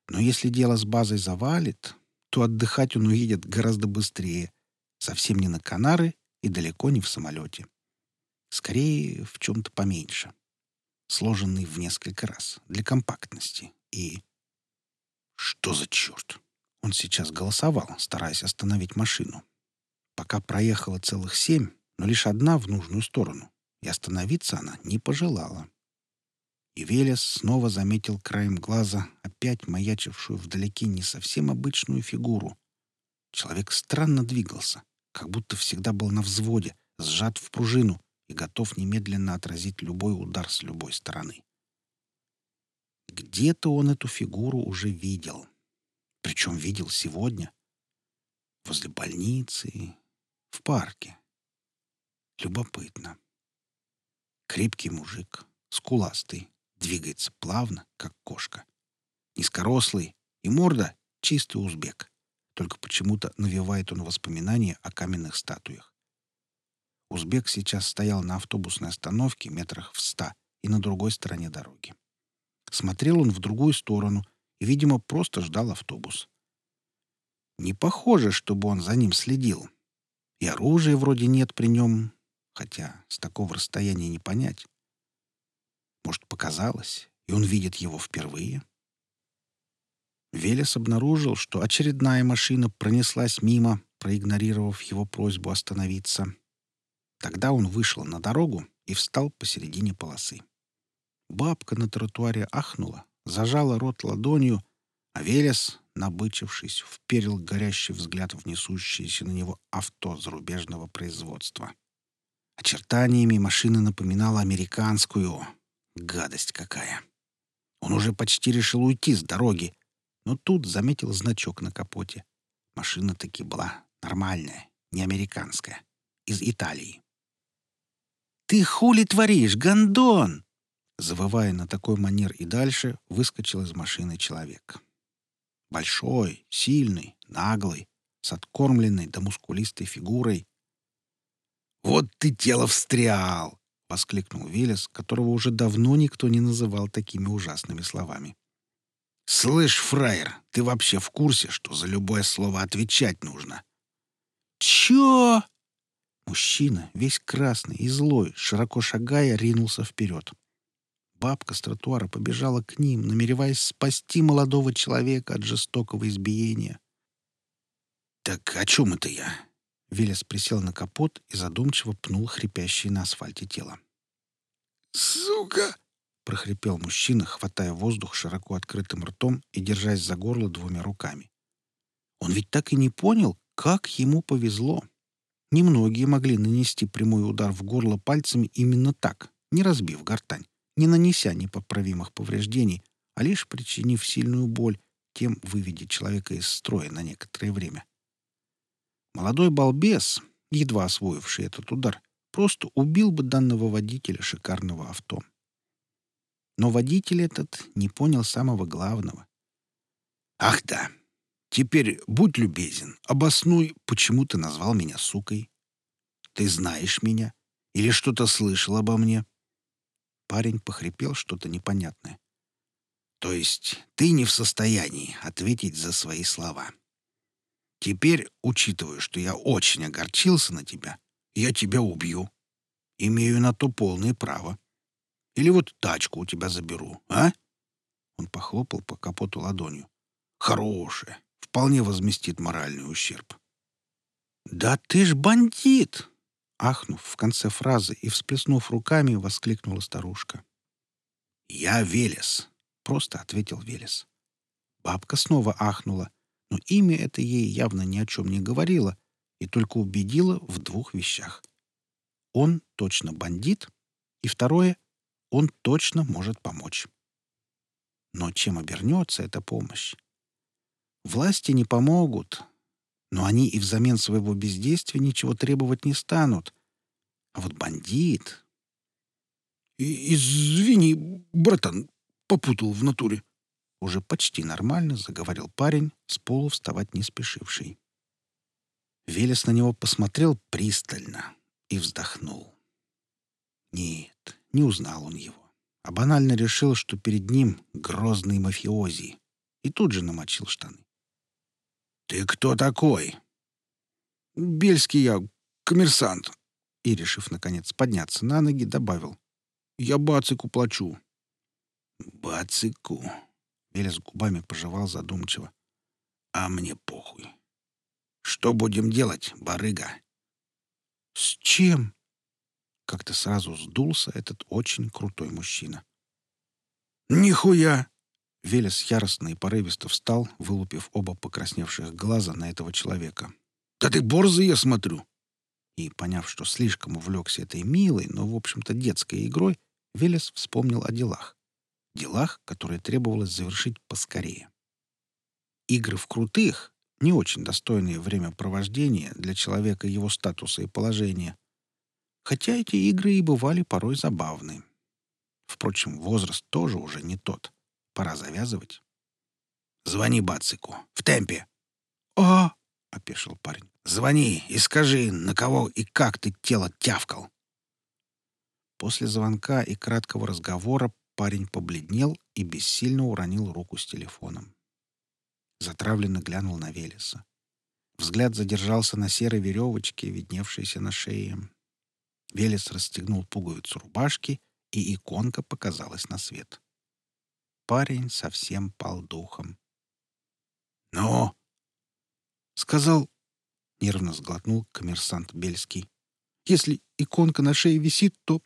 Но если дело с базой завалит, то отдыхать он уедет гораздо быстрее. Совсем не на Канары и далеко не в самолете. Скорее, в чем-то поменьше. Сложенный в несколько раз, для компактности. И... Что за черт? Он сейчас голосовал, стараясь остановить машину. Пока проехала целых семь, но лишь одна в нужную сторону, и остановиться она не пожелала. И Велес снова заметил краем глаза опять маячившую вдалеке не совсем обычную фигуру. Человек странно двигался, как будто всегда был на взводе, сжат в пружину и готов немедленно отразить любой удар с любой стороны. Где-то он эту фигуру уже видел. Причем видел сегодня. Возле больницы, в парке. Любопытно. Крепкий мужик, скуластый, двигается плавно, как кошка. Низкорослый и морда — чистый узбек. Только почему-то навевает он воспоминания о каменных статуях. Узбек сейчас стоял на автобусной остановке метрах в ста и на другой стороне дороги. Смотрел он в другую сторону и, видимо, просто ждал автобус. Не похоже, чтобы он за ним следил. И оружия вроде нет при нем, хотя с такого расстояния не понять. Может, показалось, и он видит его впервые? Велес обнаружил, что очередная машина пронеслась мимо, проигнорировав его просьбу остановиться. Тогда он вышел на дорогу и встал посередине полосы. Бабка на тротуаре ахнула, зажала рот ладонью, а Велес, набычившись, вперил горящий взгляд в несущееся на него авто зарубежного производства. Очертаниями машина напоминала американскую. Гадость какая! Он уже почти решил уйти с дороги, но тут заметил значок на капоте. Машина таки была нормальная, не американская, из Италии. «Ты хули творишь, гондон?» Завывая на такой манер и дальше, выскочил из машины человек. Большой, сильный, наглый, с откормленной до мускулистой фигурой, «Вот ты тело встрял!» — воскликнул Велес, которого уже давно никто не называл такими ужасными словами. «Слышь, фраер, ты вообще в курсе, что за любое слово отвечать нужно?» «Чё?» Мужчина, весь красный и злой, широко шагая, ринулся вперед. Бабка с тротуара побежала к ним, намереваясь спасти молодого человека от жестокого избиения. «Так о чем это я?» Велес присел на капот и задумчиво пнул хрипящее на асфальте тело. «Сука!» — прохрипел мужчина, хватая воздух широко открытым ртом и держась за горло двумя руками. Он ведь так и не понял, как ему повезло. Немногие могли нанести прямой удар в горло пальцами именно так, не разбив гортань, не нанеся непоправимых повреждений, а лишь причинив сильную боль, тем выведя человека из строя на некоторое время. Молодой балбес, едва освоивший этот удар, просто убил бы данного водителя шикарного авто. Но водитель этот не понял самого главного. «Ах да! Теперь будь любезен, обоснуй, почему ты назвал меня сукой. Ты знаешь меня? Или что-то слышал обо мне?» Парень похрипел что-то непонятное. «То есть ты не в состоянии ответить за свои слова?» Теперь, учитывая, что я очень огорчился на тебя, я тебя убью. Имею на то полное право. Или вот тачку у тебя заберу, а?» Он похлопал по капоту ладонью. «Хорошая. Вполне возместит моральный ущерб». «Да ты ж бандит!» Ахнув в конце фразы и всплеснув руками, воскликнула старушка. «Я Велес», — просто ответил Велес. Бабка снова ахнула, но имя это ей явно ни о чем не говорило и только убедило в двух вещах. Он точно бандит, И второе — он точно может помочь. Но чем обернется эта помощь? Власти не помогут, но они и взамен своего бездействия ничего требовать не станут. А вот бандит... «Извини, братан, попутал в натуре», уже почти нормально заговорил парень, с полу вставать не спешивший. Велес на него посмотрел пристально и вздохнул. Нет, не узнал он его, а банально решил, что перед ним грозный мафиози, и тут же намочил штаны. «Ты кто такой?» «Бельский я, коммерсант», и, решив, наконец, подняться на ноги, добавил. «Я Бацику плачу». «Бацику?» Велес губами пожевал задумчиво. «А мне похуй. Что будем делать, барыга?» «С чем?» Как-то сразу сдулся этот очень крутой мужчина. «Нихуя!» Велес яростно и порывисто встал, вылупив оба покрасневших глаза на этого человека. «Да ты борзый, я смотрю!» И, поняв, что слишком увлекся этой милой, но, в общем-то, детской игрой, Велес вспомнил о делах делах, которые требовалось завершить поскорее. Игры в крутых — не очень достойное времяпровождение для человека его статуса и положения. Хотя эти игры и бывали порой забавны. Впрочем, возраст тоже уже не тот. Пора завязывать. «Звони Бацику. В темпе!» «А!» — опешил парень. «Звони и скажи, на кого и как ты тело тявкал!» После звонка и краткого разговора Парень побледнел и бессильно уронил руку с телефоном. Затравленно глянул на Велеса. Взгляд задержался на серой веревочке, видневшейся на шее. Велес расстегнул пуговицу рубашки, и иконка показалась на свет. Парень совсем пал духом. «Ну?» «Сказал...» — нервно сглотнул коммерсант Бельский. «Если иконка на шее висит, то...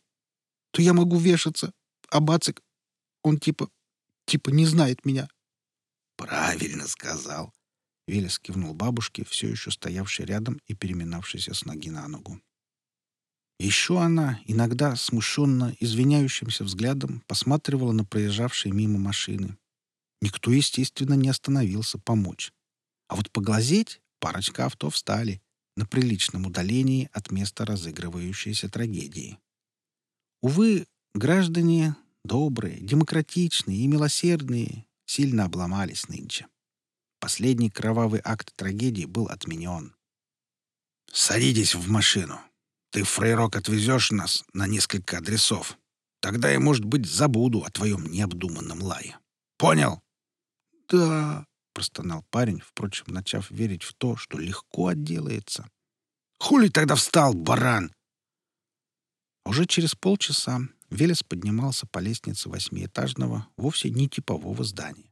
то я могу вешаться а Бацик, он типа... типа не знает меня». «Правильно сказал», — Велес кивнул бабушке, все еще стоявшей рядом и переминавшейся с ноги на ногу. Еще она, иногда смущенно, извиняющимся взглядом, посматривала на проезжавшие мимо машины. Никто, естественно, не остановился помочь. А вот поглазеть парочка авто встали на приличном удалении от места разыгрывающейся трагедии. Увы, Граждане добрые, демократичные и милосердные сильно обломались нынче. Последний кровавый акт трагедии был отменен. «Садитесь в машину. Ты, фрейрок, отвезешь нас на несколько адресов. Тогда я, может быть, забуду о твоем необдуманном лае. Понял?» «Да», — простонал парень, впрочем, начав верить в то, что легко отделается. «Хули тогда встал, баран?» Уже через полчаса Велес поднимался по лестнице восьмиэтажного, вовсе не типового здания.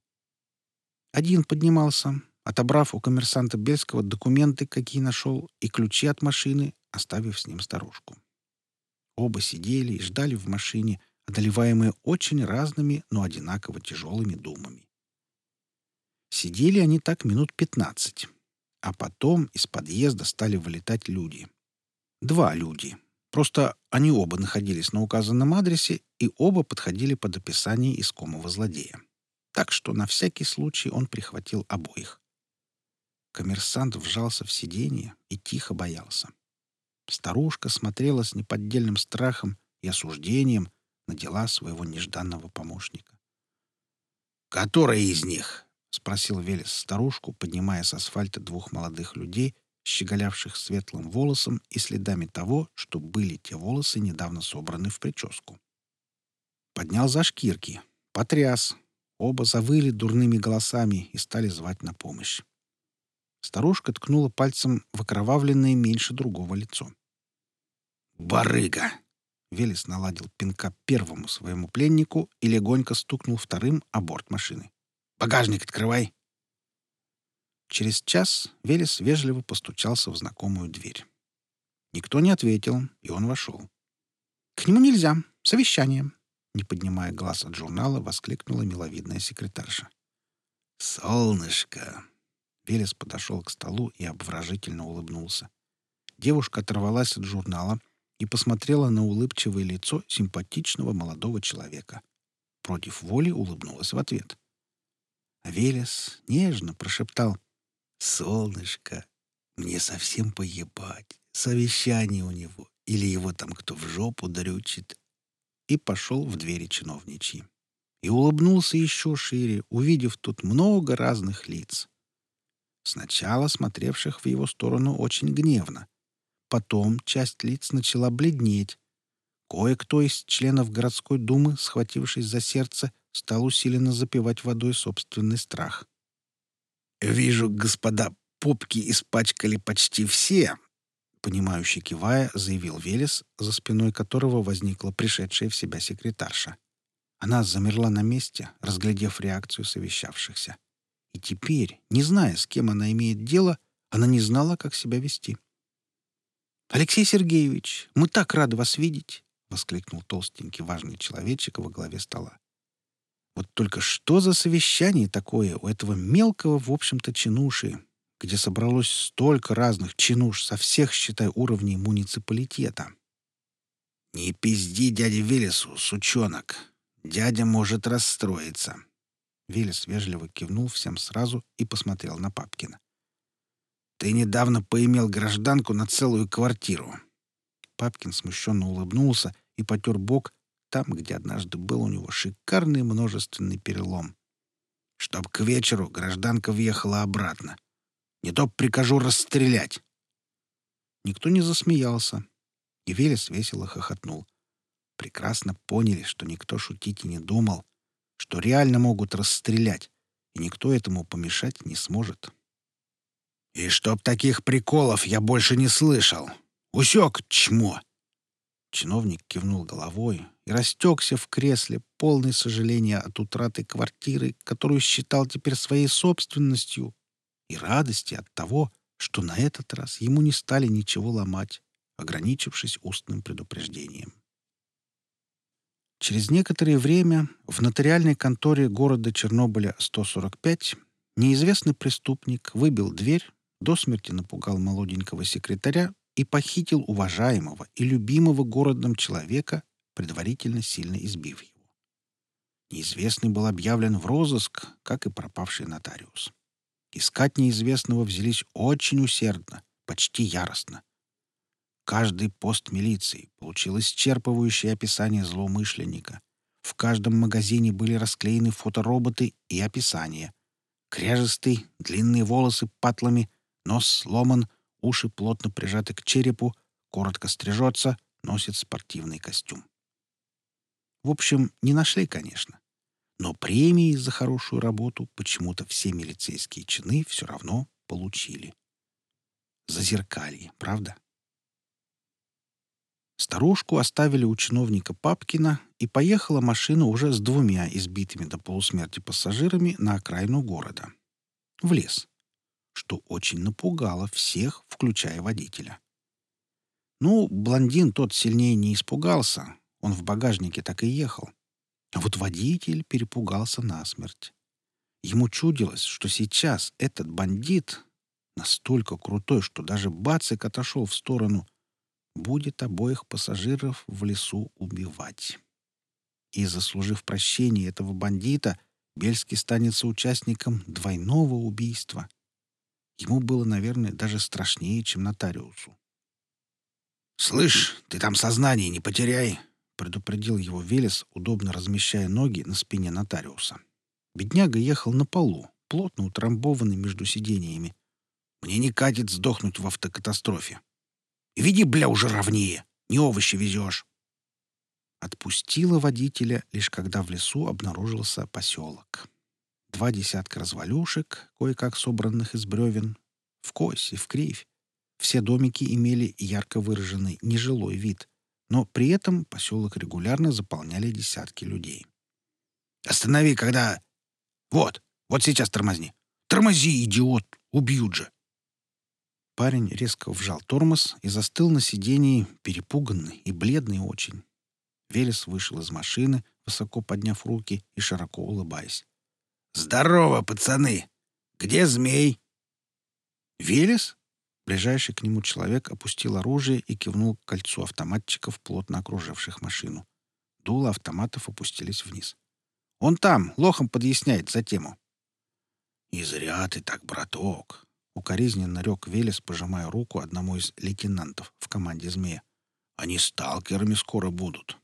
Один поднимался, отобрав у коммерсанта Бельского документы, какие нашел, и ключи от машины, оставив с ним старушку. Оба сидели и ждали в машине, одолеваемые очень разными, но одинаково тяжелыми думами. Сидели они так минут пятнадцать, а потом из подъезда стали вылетать люди. Два люди, Просто они оба находились на указанном адресе и оба подходили под описание искомого злодея. Так что на всякий случай он прихватил обоих. Коммерсант вжался в сиденье и тихо боялся. Старушка смотрела с неподдельным страхом и осуждением на дела своего нежданного помощника. «Который из них?» — спросил Велес старушку, поднимая с асфальта двух молодых людей — щеголявших светлым волосом и следами того, что были те волосы недавно собраны в прическу. Поднял за шкирки, потряс. Оба завыли дурными голосами и стали звать на помощь. Старушка ткнула пальцем в окровавленное меньше другого лицо. «Барыга!» Велес наладил пинка первому своему пленнику и легонько стукнул вторым о борт машины. «Багажник открывай!» Через час Велес вежливо постучался в знакомую дверь. Никто не ответил, и он вошел. «К нему нельзя. Совещание!» Не поднимая глаз от журнала, воскликнула миловидная секретарша. «Солнышко!» Велес подошел к столу и обворожительно улыбнулся. Девушка оторвалась от журнала, и посмотрела на улыбчивое лицо симпатичного молодого человека. Против воли улыбнулась в ответ. А Велес нежно прошептал «Солнышко, мне совсем поебать. Совещание у него. Или его там кто в жопу дрючит». И пошел в двери чиновничьи. И улыбнулся еще шире, увидев тут много разных лиц. Сначала смотревших в его сторону очень гневно. Потом часть лиц начала бледнеть. Кое-кто из членов городской думы, схватившись за сердце, стал усиленно запивать водой собственный страх. «Вижу, господа, попки испачкали почти все», — понимающе кивая, заявил Велес, за спиной которого возникла пришедшая в себя секретарша. Она замерла на месте, разглядев реакцию совещавшихся. И теперь, не зная, с кем она имеет дело, она не знала, как себя вести. «Алексей Сергеевич, мы так рады вас видеть!» — воскликнул толстенький важный человечек во главе стола. Вот только что за совещание такое у этого мелкого, в общем-то, чинуши, где собралось столько разных чинуш со всех, считай, уровней муниципалитета? «Не пизди дяде Велесу, сучонок! Дядя может расстроиться!» Велес вежливо кивнул всем сразу и посмотрел на Папкина. «Ты недавно поимел гражданку на целую квартиру». Папкин смущенно улыбнулся и потер бок там, где однажды был у него шикарный множественный перелом. «Чтоб к вечеру гражданка въехала обратно. Не то прикажу расстрелять». Никто не засмеялся, и Велес весело хохотнул. Прекрасно поняли, что никто шутить и не думал — что реально могут расстрелять, и никто этому помешать не сможет. «И чтоб таких приколов я больше не слышал! Усек, чмо!» Чиновник кивнул головой и растекся в кресле, полный сожаления от утраты квартиры, которую считал теперь своей собственностью, и радости от того, что на этот раз ему не стали ничего ломать, ограничившись устным предупреждением. Через некоторое время в нотариальной конторе города Чернобыля 145 неизвестный преступник выбил дверь, до смерти напугал молоденького секретаря и похитил уважаемого и любимого городом человека, предварительно сильно избив его. Неизвестный был объявлен в розыск, как и пропавший нотариус. Искать неизвестного взялись очень усердно, почти яростно. Каждый пост милиции получил исчерпывающее описание злоумышленника. В каждом магазине были расклеены фотороботы и описания. Кряжестый, длинные волосы патлами, нос сломан, уши плотно прижаты к черепу, коротко стрижется, носит спортивный костюм. В общем, не нашли, конечно. Но премии за хорошую работу почему-то все милицейские чины все равно получили. Зазеркалье, правда? Старушку оставили у чиновника Папкина, и поехала машина уже с двумя избитыми до полусмерти пассажирами на окраину города. В лес. Что очень напугало всех, включая водителя. Ну, блондин тот сильнее не испугался. Он в багажнике так и ехал. А вот водитель перепугался насмерть. Ему чудилось, что сейчас этот бандит настолько крутой, что даже Бацик отошел в сторону — будет обоих пассажиров в лесу убивать. И, заслужив прощение этого бандита, Бельский станет соучастником двойного убийства. Ему было, наверное, даже страшнее, чем нотариусу. «Слышь, ты там сознание не потеряй!» — предупредил его Велес, удобно размещая ноги на спине нотариуса. Бедняга ехал на полу, плотно утрамбованный между сидениями. «Мне не катит сдохнуть в автокатастрофе. Веди, бля, уже ровнее. Не овощи везешь. Отпустила водителя, лишь когда в лесу обнаружился поселок. Два десятка развалюшек, кое-как собранных из бревен, в кось и в кривь. Все домики имели ярко выраженный нежилой вид, но при этом поселок регулярно заполняли десятки людей. «Останови, когда...» «Вот, вот сейчас тормозни!» «Тормози, идиот! Убьют же!» Парень резко вжал тормоз и застыл на сидении, перепуганный и бледный очень. Велес вышел из машины, высоко подняв руки и широко улыбаясь. «Здорово, пацаны! Где змей?» «Велес? Ближайший к нему человек опустил оружие и кивнул к кольцу автоматчиков, плотно окруживших машину. Дула автоматов опустились вниз. «Он там, лохом подъясняет за тему». «И зря ты так, браток!» — укоризненно рек Велес, пожимая руку одному из лейтенантов в команде «Змея». «Они сталкерами скоро будут».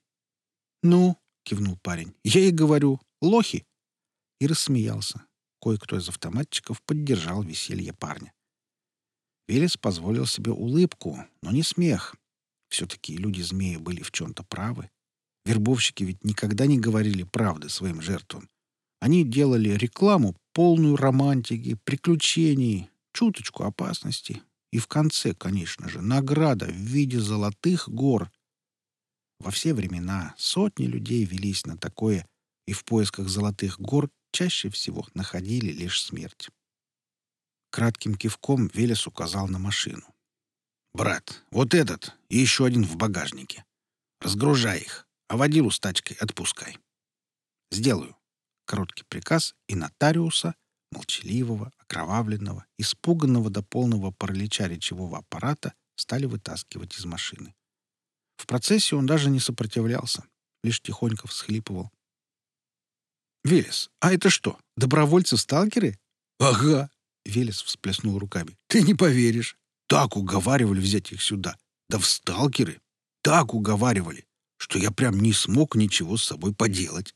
«Ну?» — кивнул парень. «Я и говорю, лохи!» И рассмеялся. Кое-кто из автоматчиков поддержал веселье парня. Велес позволил себе улыбку, но не смех. Все-таки люди-змеи были в чем-то правы. Вербовщики ведь никогда не говорили правды своим жертвам. Они делали рекламу, полную романтики, приключений, чуточку опасности. И в конце, конечно же, награда в виде золотых гор. Во все времена сотни людей велись на такое, и в поисках золотых гор чаще всего находили лишь смерть. Кратким кивком Велес указал на машину. «Брат, вот этот и еще один в багажнике. Разгружай их, а водилу с тачкой отпускай». «Сделаю». Короткий приказ, и нотариуса, молчаливого, окровавленного, испуганного до полного паралича речевого аппарата, стали вытаскивать из машины. В процессе он даже не сопротивлялся, лишь тихонько всхлипывал. «Велес, а это что, добровольцы-сталкеры?» «Ага», Велес всплеснул руками. «Ты не поверишь! Так уговаривали взять их сюда! Да в сталкеры! Так уговаривали, что я прям не смог ничего с собой поделать!»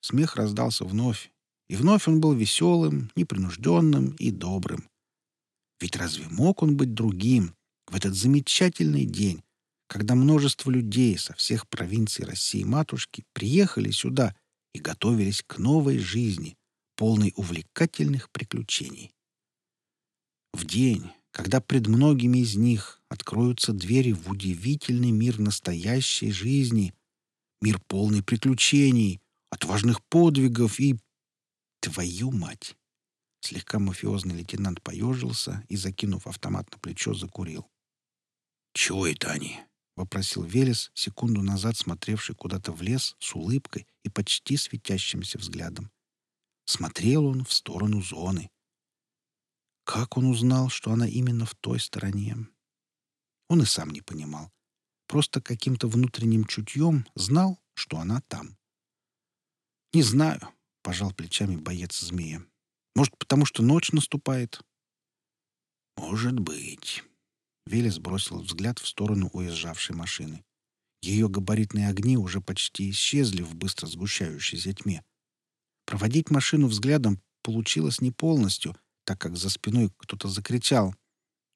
Смех раздался вновь, и вновь он был веселым, непринужденным и добрым. Ведь разве мог он быть другим в этот замечательный день, когда множество людей со всех провинций России-матушки приехали сюда и готовились к новой жизни — полный увлекательных приключений. В день, когда пред многими из них откроются двери в удивительный мир настоящей жизни, мир полный приключений, отважных подвигов и... Твою мать! Слегка мафиозный лейтенант поежился и, закинув автомат на плечо, закурил. «Чего это они?» — вопросил Велес, секунду назад смотревший куда-то в лес с улыбкой и почти светящимся взглядом. Смотрел он в сторону зоны. Как он узнал, что она именно в той стороне? Он и сам не понимал. Просто каким-то внутренним чутьем знал, что она там. «Не знаю», — пожал плечами боец змея. «Может, потому что ночь наступает?» «Может быть». Велес бросил взгляд в сторону уезжавшей машины. Ее габаритные огни уже почти исчезли в быстро сгущающейся тьме. Проводить машину взглядом получилось не полностью, так как за спиной кто-то закричал.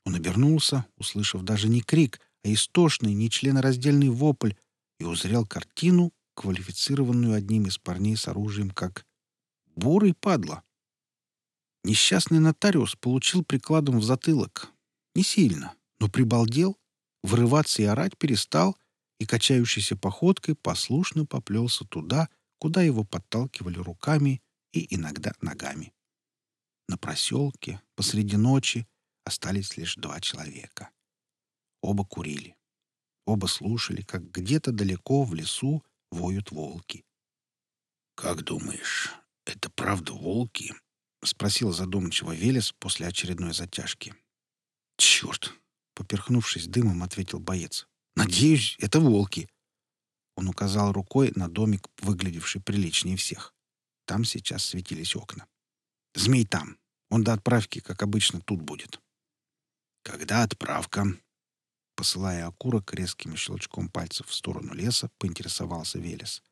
Он обернулся, услышав даже не крик, а истошный, нечленораздельный вопль, и узрел картину, квалифицированную одним из парней с оружием как «бурый падла». Несчастный нотариус получил прикладом в затылок. Не сильно, но прибалдел, вырываться и орать перестал и качающейся походкой послушно поплелся туда, куда его подталкивали руками и иногда ногами. На проселке посреди ночи остались лишь два человека. Оба курили. Оба слушали, как где-то далеко в лесу воют волки. «Как думаешь, это правда волки?» — спросил задумчиво Велес после очередной затяжки. «Черт!» — поперхнувшись дымом, ответил боец. «Надеюсь, это волки. Он указал рукой на домик, выглядевший приличнее всех. Там сейчас светились окна. «Змей там. Он до отправки, как обычно, тут будет». «Когда отправка?» Посылая окурок резким щелчком пальцев в сторону леса, поинтересовался Велес.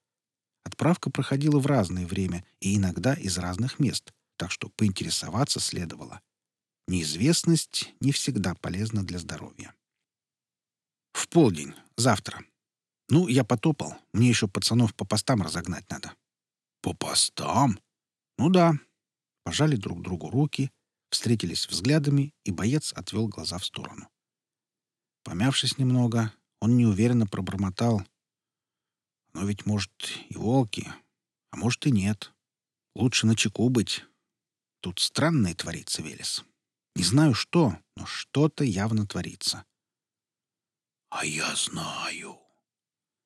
Отправка проходила в разное время и иногда из разных мест, так что поинтересоваться следовало. Неизвестность не всегда полезна для здоровья. «В полдень. Завтра», ну, я потопал. Мне еще пацанов по постам разогнать надо. По постам? Ну да. Пожали друг другу руки, встретились взглядами, и боец отвел глаза в сторону. Помявшись немного, он неуверенно пробормотал. Но ведь, может, и волки, а может и нет. Лучше на чеку быть. Тут странное творится, Велес. Не знаю что, но что-то явно творится. — А я знаю,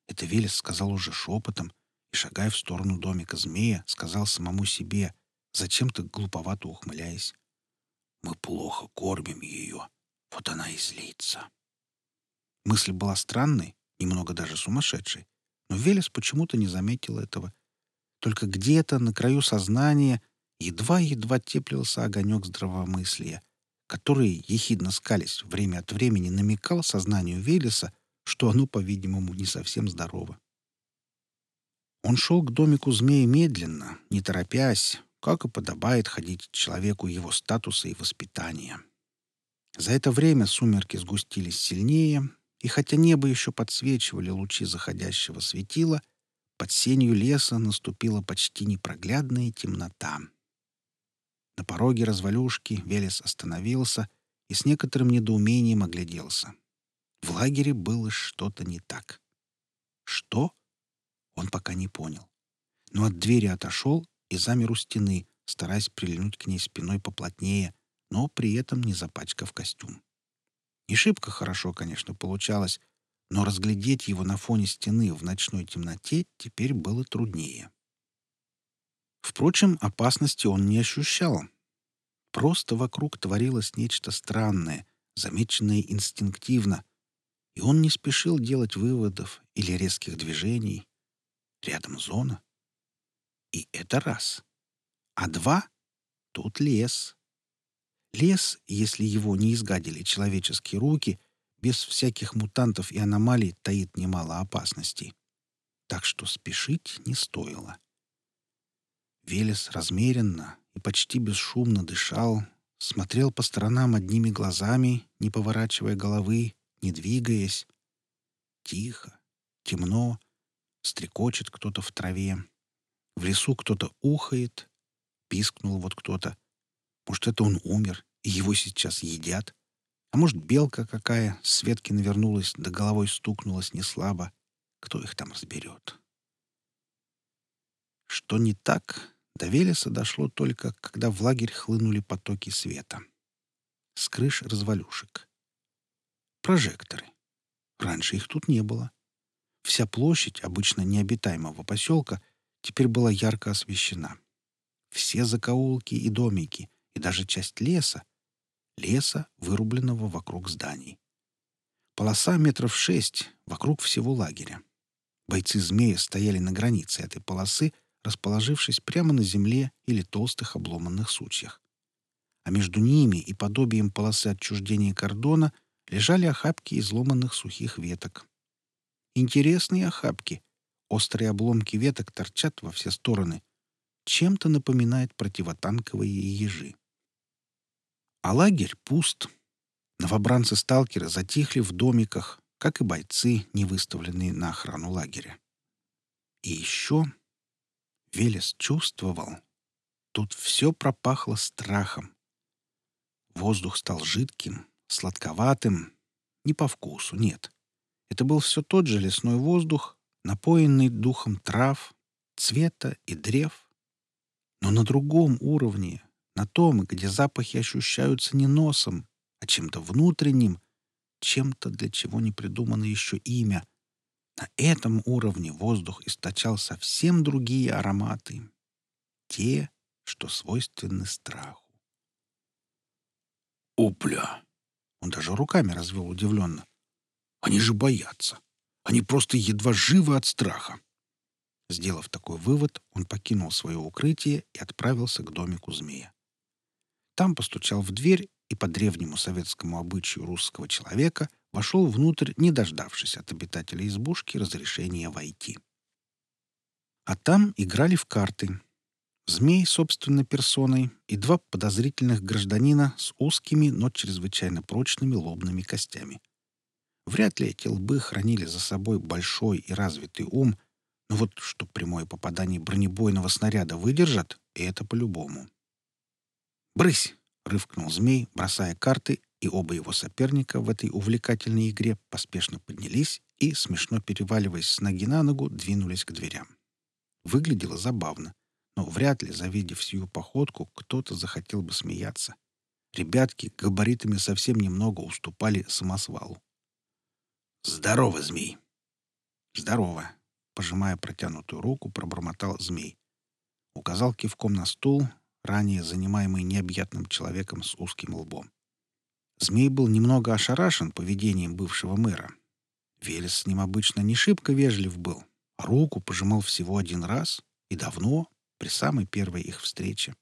это Велес сказал уже шепотом и, шагая в сторону домика змея, сказал самому себе, зачем-то глуповато ухмыляясь. «Мы плохо кормим ее, Вот она и злится. Мысль была странной, немного даже сумасшедшей, но Велес почему-то не заметил этого. Только где-то на краю сознания едва-едва теплился огонек здравомыслия, который, ехидно скались, время от времени намекал сознанию Велеса, что оно, по-видимому, не совсем здорово. Он шел к домику змеи медленно, не торопясь, как и подобает ходить человеку его статуса и воспитания. За это время сумерки сгустились сильнее, и хотя небо еще подсвечивали лучи заходящего светила, под сенью леса наступила почти непроглядная темнота. На пороге развалюшки Велес остановился и с некоторым недоумением огляделся. В лагере было что-то не так. Что? Он пока не понял. Но от двери отошел и замер у стены, стараясь прильнуть к ней спиной поплотнее, но при этом не запачкав костюм. Не шибко хорошо, конечно, получалось, но разглядеть его на фоне стены в ночной темноте теперь было труднее. Впрочем, опасности он не ощущал. Просто вокруг творилось нечто странное, замеченное инстинктивно, и он не спешил делать выводов или резких движений. Рядом зона. И это раз. А два — тут лес. Лес, если его не изгадили человеческие руки, без всяких мутантов и аномалий таит немало опасностей. Так что спешить не стоило. Велес размеренно и почти бесшумно дышал, смотрел по сторонам одними глазами, не поворачивая головы, не двигаясь. Тихо, темно, стрекочет кто-то в траве. В лесу кто-то ухает, пискнул вот кто-то. Может, это он умер, и его сейчас едят? А может, белка какая с ветки навернулась, да головой стукнулась неслабо? Кто их там разберет? Что не так, до Велеса дошло только, когда в лагерь хлынули потоки света. С крыш развалюшек. Прожекторы. Раньше их тут не было. Вся площадь обычно необитаемого поселка теперь была ярко освещена. Все закоулки и домики, и даже часть леса, леса, вырубленного вокруг зданий. Полоса метров шесть вокруг всего лагеря. Бойцы змея стояли на границе этой полосы, расположившись прямо на земле или толстых обломанных сучьях. А между ними и подобием полосы отчуждения кордона лежали охапки изломанных сухих веток. Интересные охапки. Острые обломки веток торчат во все стороны. Чем-то напоминает противотанковые ежи. А лагерь пуст. Новобранцы-сталкеры затихли в домиках, как и бойцы, не выставленные на охрану лагеря. И еще Велес чувствовал, тут все пропахло страхом. Воздух стал жидким, сладковатым, не по вкусу, нет. Это был все тот же лесной воздух, напоенный духом трав, цвета и древ, но на другом уровне, на том, где запахи ощущаются не носом, а чем-то внутренним, чем-то, для чего не придумано еще имя. На этом уровне воздух источал совсем другие ароматы. Те, что свойственны страху. «Опля!» Он даже руками развел удивленно. «Они же боятся. Они просто едва живы от страха». Сделав такой вывод, он покинул свое укрытие и отправился к домику змея. Там постучал в дверь и по древнему советскому обычаю русского человека вошел внутрь, не дождавшись от обитателя избушки разрешения войти. А там играли в карты. Змей собственной персоной и два подозрительных гражданина с узкими, но чрезвычайно прочными лобными костями. Вряд ли эти лбы хранили за собой большой и развитый ум, но вот что прямое попадание бронебойного снаряда выдержат, и это по-любому. «Брысь!» — рывкнул змей, бросая карты, и оба его соперника в этой увлекательной игре поспешно поднялись и, смешно переваливаясь с ноги на ногу, двинулись к дверям. Выглядело забавно, но вряд ли, завидев сию походку, кто-то захотел бы смеяться. Ребятки габаритами совсем немного уступали самосвалу. «Здорово, змей!» «Здорово!» — пожимая протянутую руку, пробормотал змей. Указал кивком на стул, ранее занимаемый необъятным человеком с узким лбом. Змей был немного ошарашен поведением бывшего мэра. Велес с ним обычно не шибко вежлив был, а руку пожимал всего один раз и давно, при самой первой их встрече.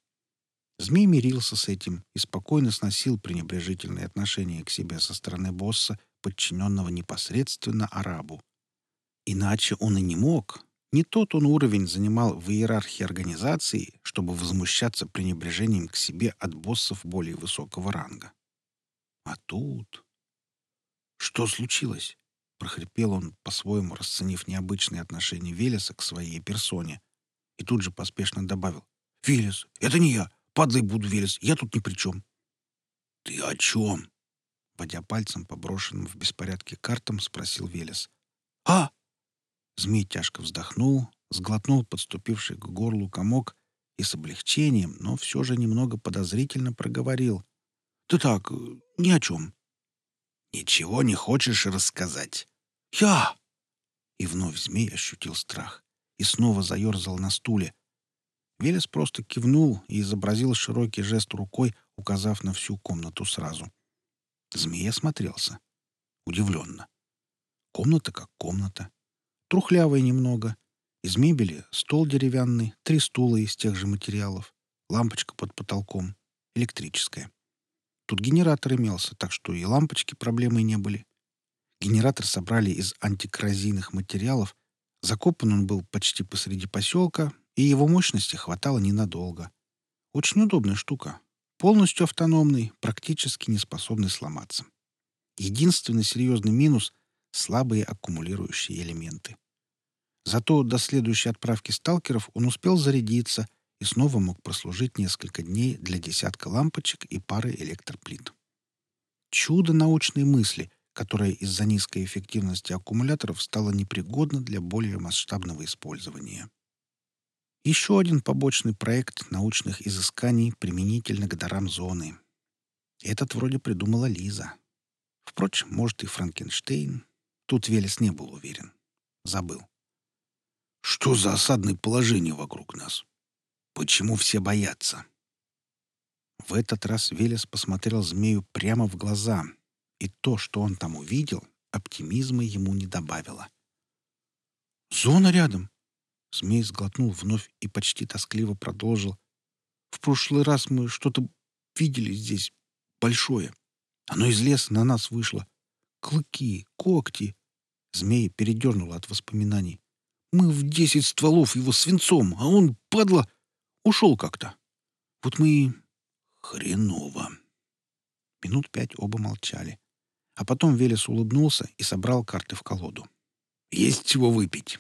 Змей мирился с этим и спокойно сносил пренебрежительные отношения к себе со стороны босса, подчиненного непосредственно арабу. Иначе он и не мог. Не тот он уровень занимал в иерархии организации, чтобы возмущаться пренебрежением к себе от боссов более высокого ранга. А тут... Что случилось? прохрипел он, по-своему расценив необычные отношения Велеса к своей персоне, и тут же поспешно добавил. «Велес, это не я! Падлой буду, Велес, я тут ни при чем!» «Ты о чем?» Водя пальцем по брошенным в беспорядке картам, спросил Велес. «А!» Змей тяжко вздохнул, сглотнул подступивший к горлу комок и с облегчением, но все же немного подозрительно проговорил. «Да так, ни о чем». «Ничего не хочешь рассказать?» «Я!» И вновь змей ощутил страх и снова заерзал на стуле. Велес просто кивнул и изобразил широкий жест рукой, указав на всю комнату сразу. Змей осмотрелся. Удивленно. Комната как комната. Трухлявая немного. Из мебели стол деревянный, три стула из тех же материалов, лампочка под потолком, электрическая. Тут генератор имелся, так что и лампочки проблемой не были. Генератор собрали из антикоррозийных материалов. Закопан он был почти посреди поселка, и его мощности хватало ненадолго. Очень удобная штука. Полностью автономный, практически не способный сломаться. Единственный серьезный минус — слабые аккумулирующие элементы. Зато до следующей отправки сталкеров он успел зарядиться — и снова мог прослужить несколько дней для десятка лампочек и пары электроплит. Чудо научной мысли, которая из-за низкой эффективности аккумуляторов стала непригодна для более масштабного использования. Еще один побочный проект научных изысканий применительно к дарам зоны. Этот вроде придумала Лиза. Впрочем, может и Франкенштейн. Тут Велес не был уверен. Забыл. «Что за осадное положение вокруг нас?» Почему все боятся? В этот раз Велес посмотрел змею прямо в глаза, и то, что он там увидел, оптимизма ему не добавило. «Зона рядом!» Змей сглотнул вновь и почти тоскливо продолжил. «В прошлый раз мы что-то видели здесь большое. Оно из леса на нас вышло. Клыки, когти!» Змей передернуло от воспоминаний. «Мы в десять стволов его свинцом, а он, падла, Ушел как-то. Вот мы и... Хреново. Минут пять оба молчали. А потом Велес улыбнулся и собрал карты в колоду. «Есть чего выпить!»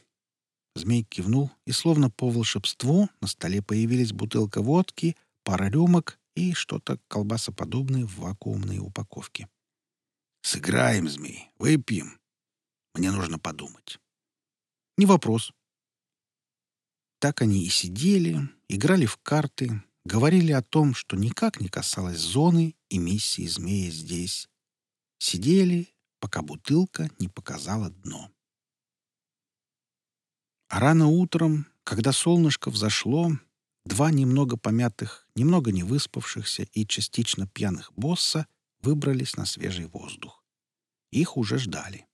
Змей кивнул, и словно по волшебству на столе появились бутылка водки, пара рюмок и что-то колбасоподобное в вакуумной упаковке. «Сыграем, змей, выпьем. Мне нужно подумать». «Не вопрос». Так они и сидели, играли в карты, говорили о том, что никак не касалось зоны и миссии змея здесь. Сидели, пока бутылка не показала дно. А рано утром, когда солнышко взошло, два немного помятых, немного не выспавшихся и частично пьяных босса выбрались на свежий воздух. Их уже ждали.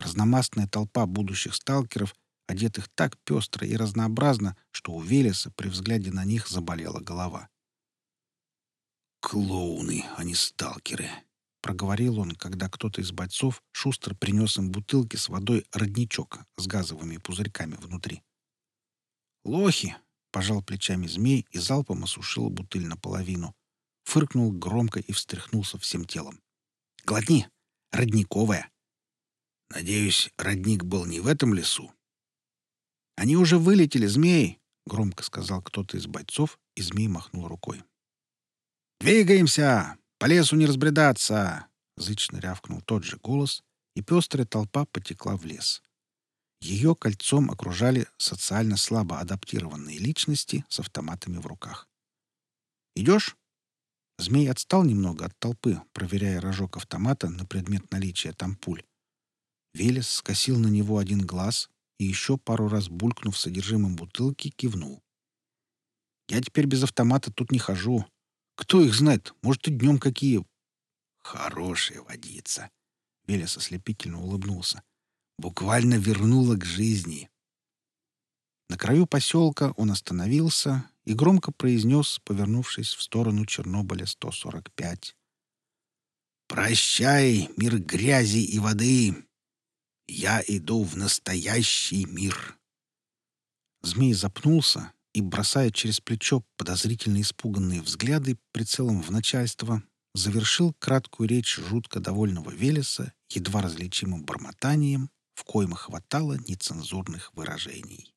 Разномастная толпа будущих сталкеров одетых так пестро и разнообразно, что у Велеса при взгляде на них заболела голова. «Клоуны, а не сталкеры», — проговорил он, когда кто-то из бойцов шустро принес им бутылки с водой родничок с газовыми пузырьками внутри. «Лохи!» — пожал плечами змей и залпом осушил бутыль наполовину. Фыркнул громко и встряхнулся всем телом. «Глотни! Родниковая!» «Надеюсь, родник был не в этом лесу?» «Они уже вылетели, змей!» — громко сказал кто-то из бойцов, и змей махнул рукой. «Двигаемся! По лесу не разбредаться!» — зычно рявкнул тот же голос, и пестрая толпа потекла в лес. Ее кольцом окружали социально слабо адаптированные личности с автоматами в руках. «Идешь?» Змей отстал немного от толпы, проверяя рожок автомата на предмет наличия там пуль. Велес скосил на него один глаз, и еще пару раз булькнув содержимым бутылки, кивнул. «Я теперь без автомата тут не хожу. Кто их знает, может, и днем какие...» Хорошая водица. Велес ослепительно улыбнулся. Буквально вернула к жизни. На краю поселка он остановился и громко произнес, повернувшись в сторону Чернобыля 145. «Прощай, мир грязи и воды! Я иду в настоящий мир!» Змей запнулся и, бросая через плечо подозрительно испуганные взгляды прицелом в начальство, завершил краткую речь жутко довольного Велеса едва различимым бормотанием, в коем хватало нецензурных выражений.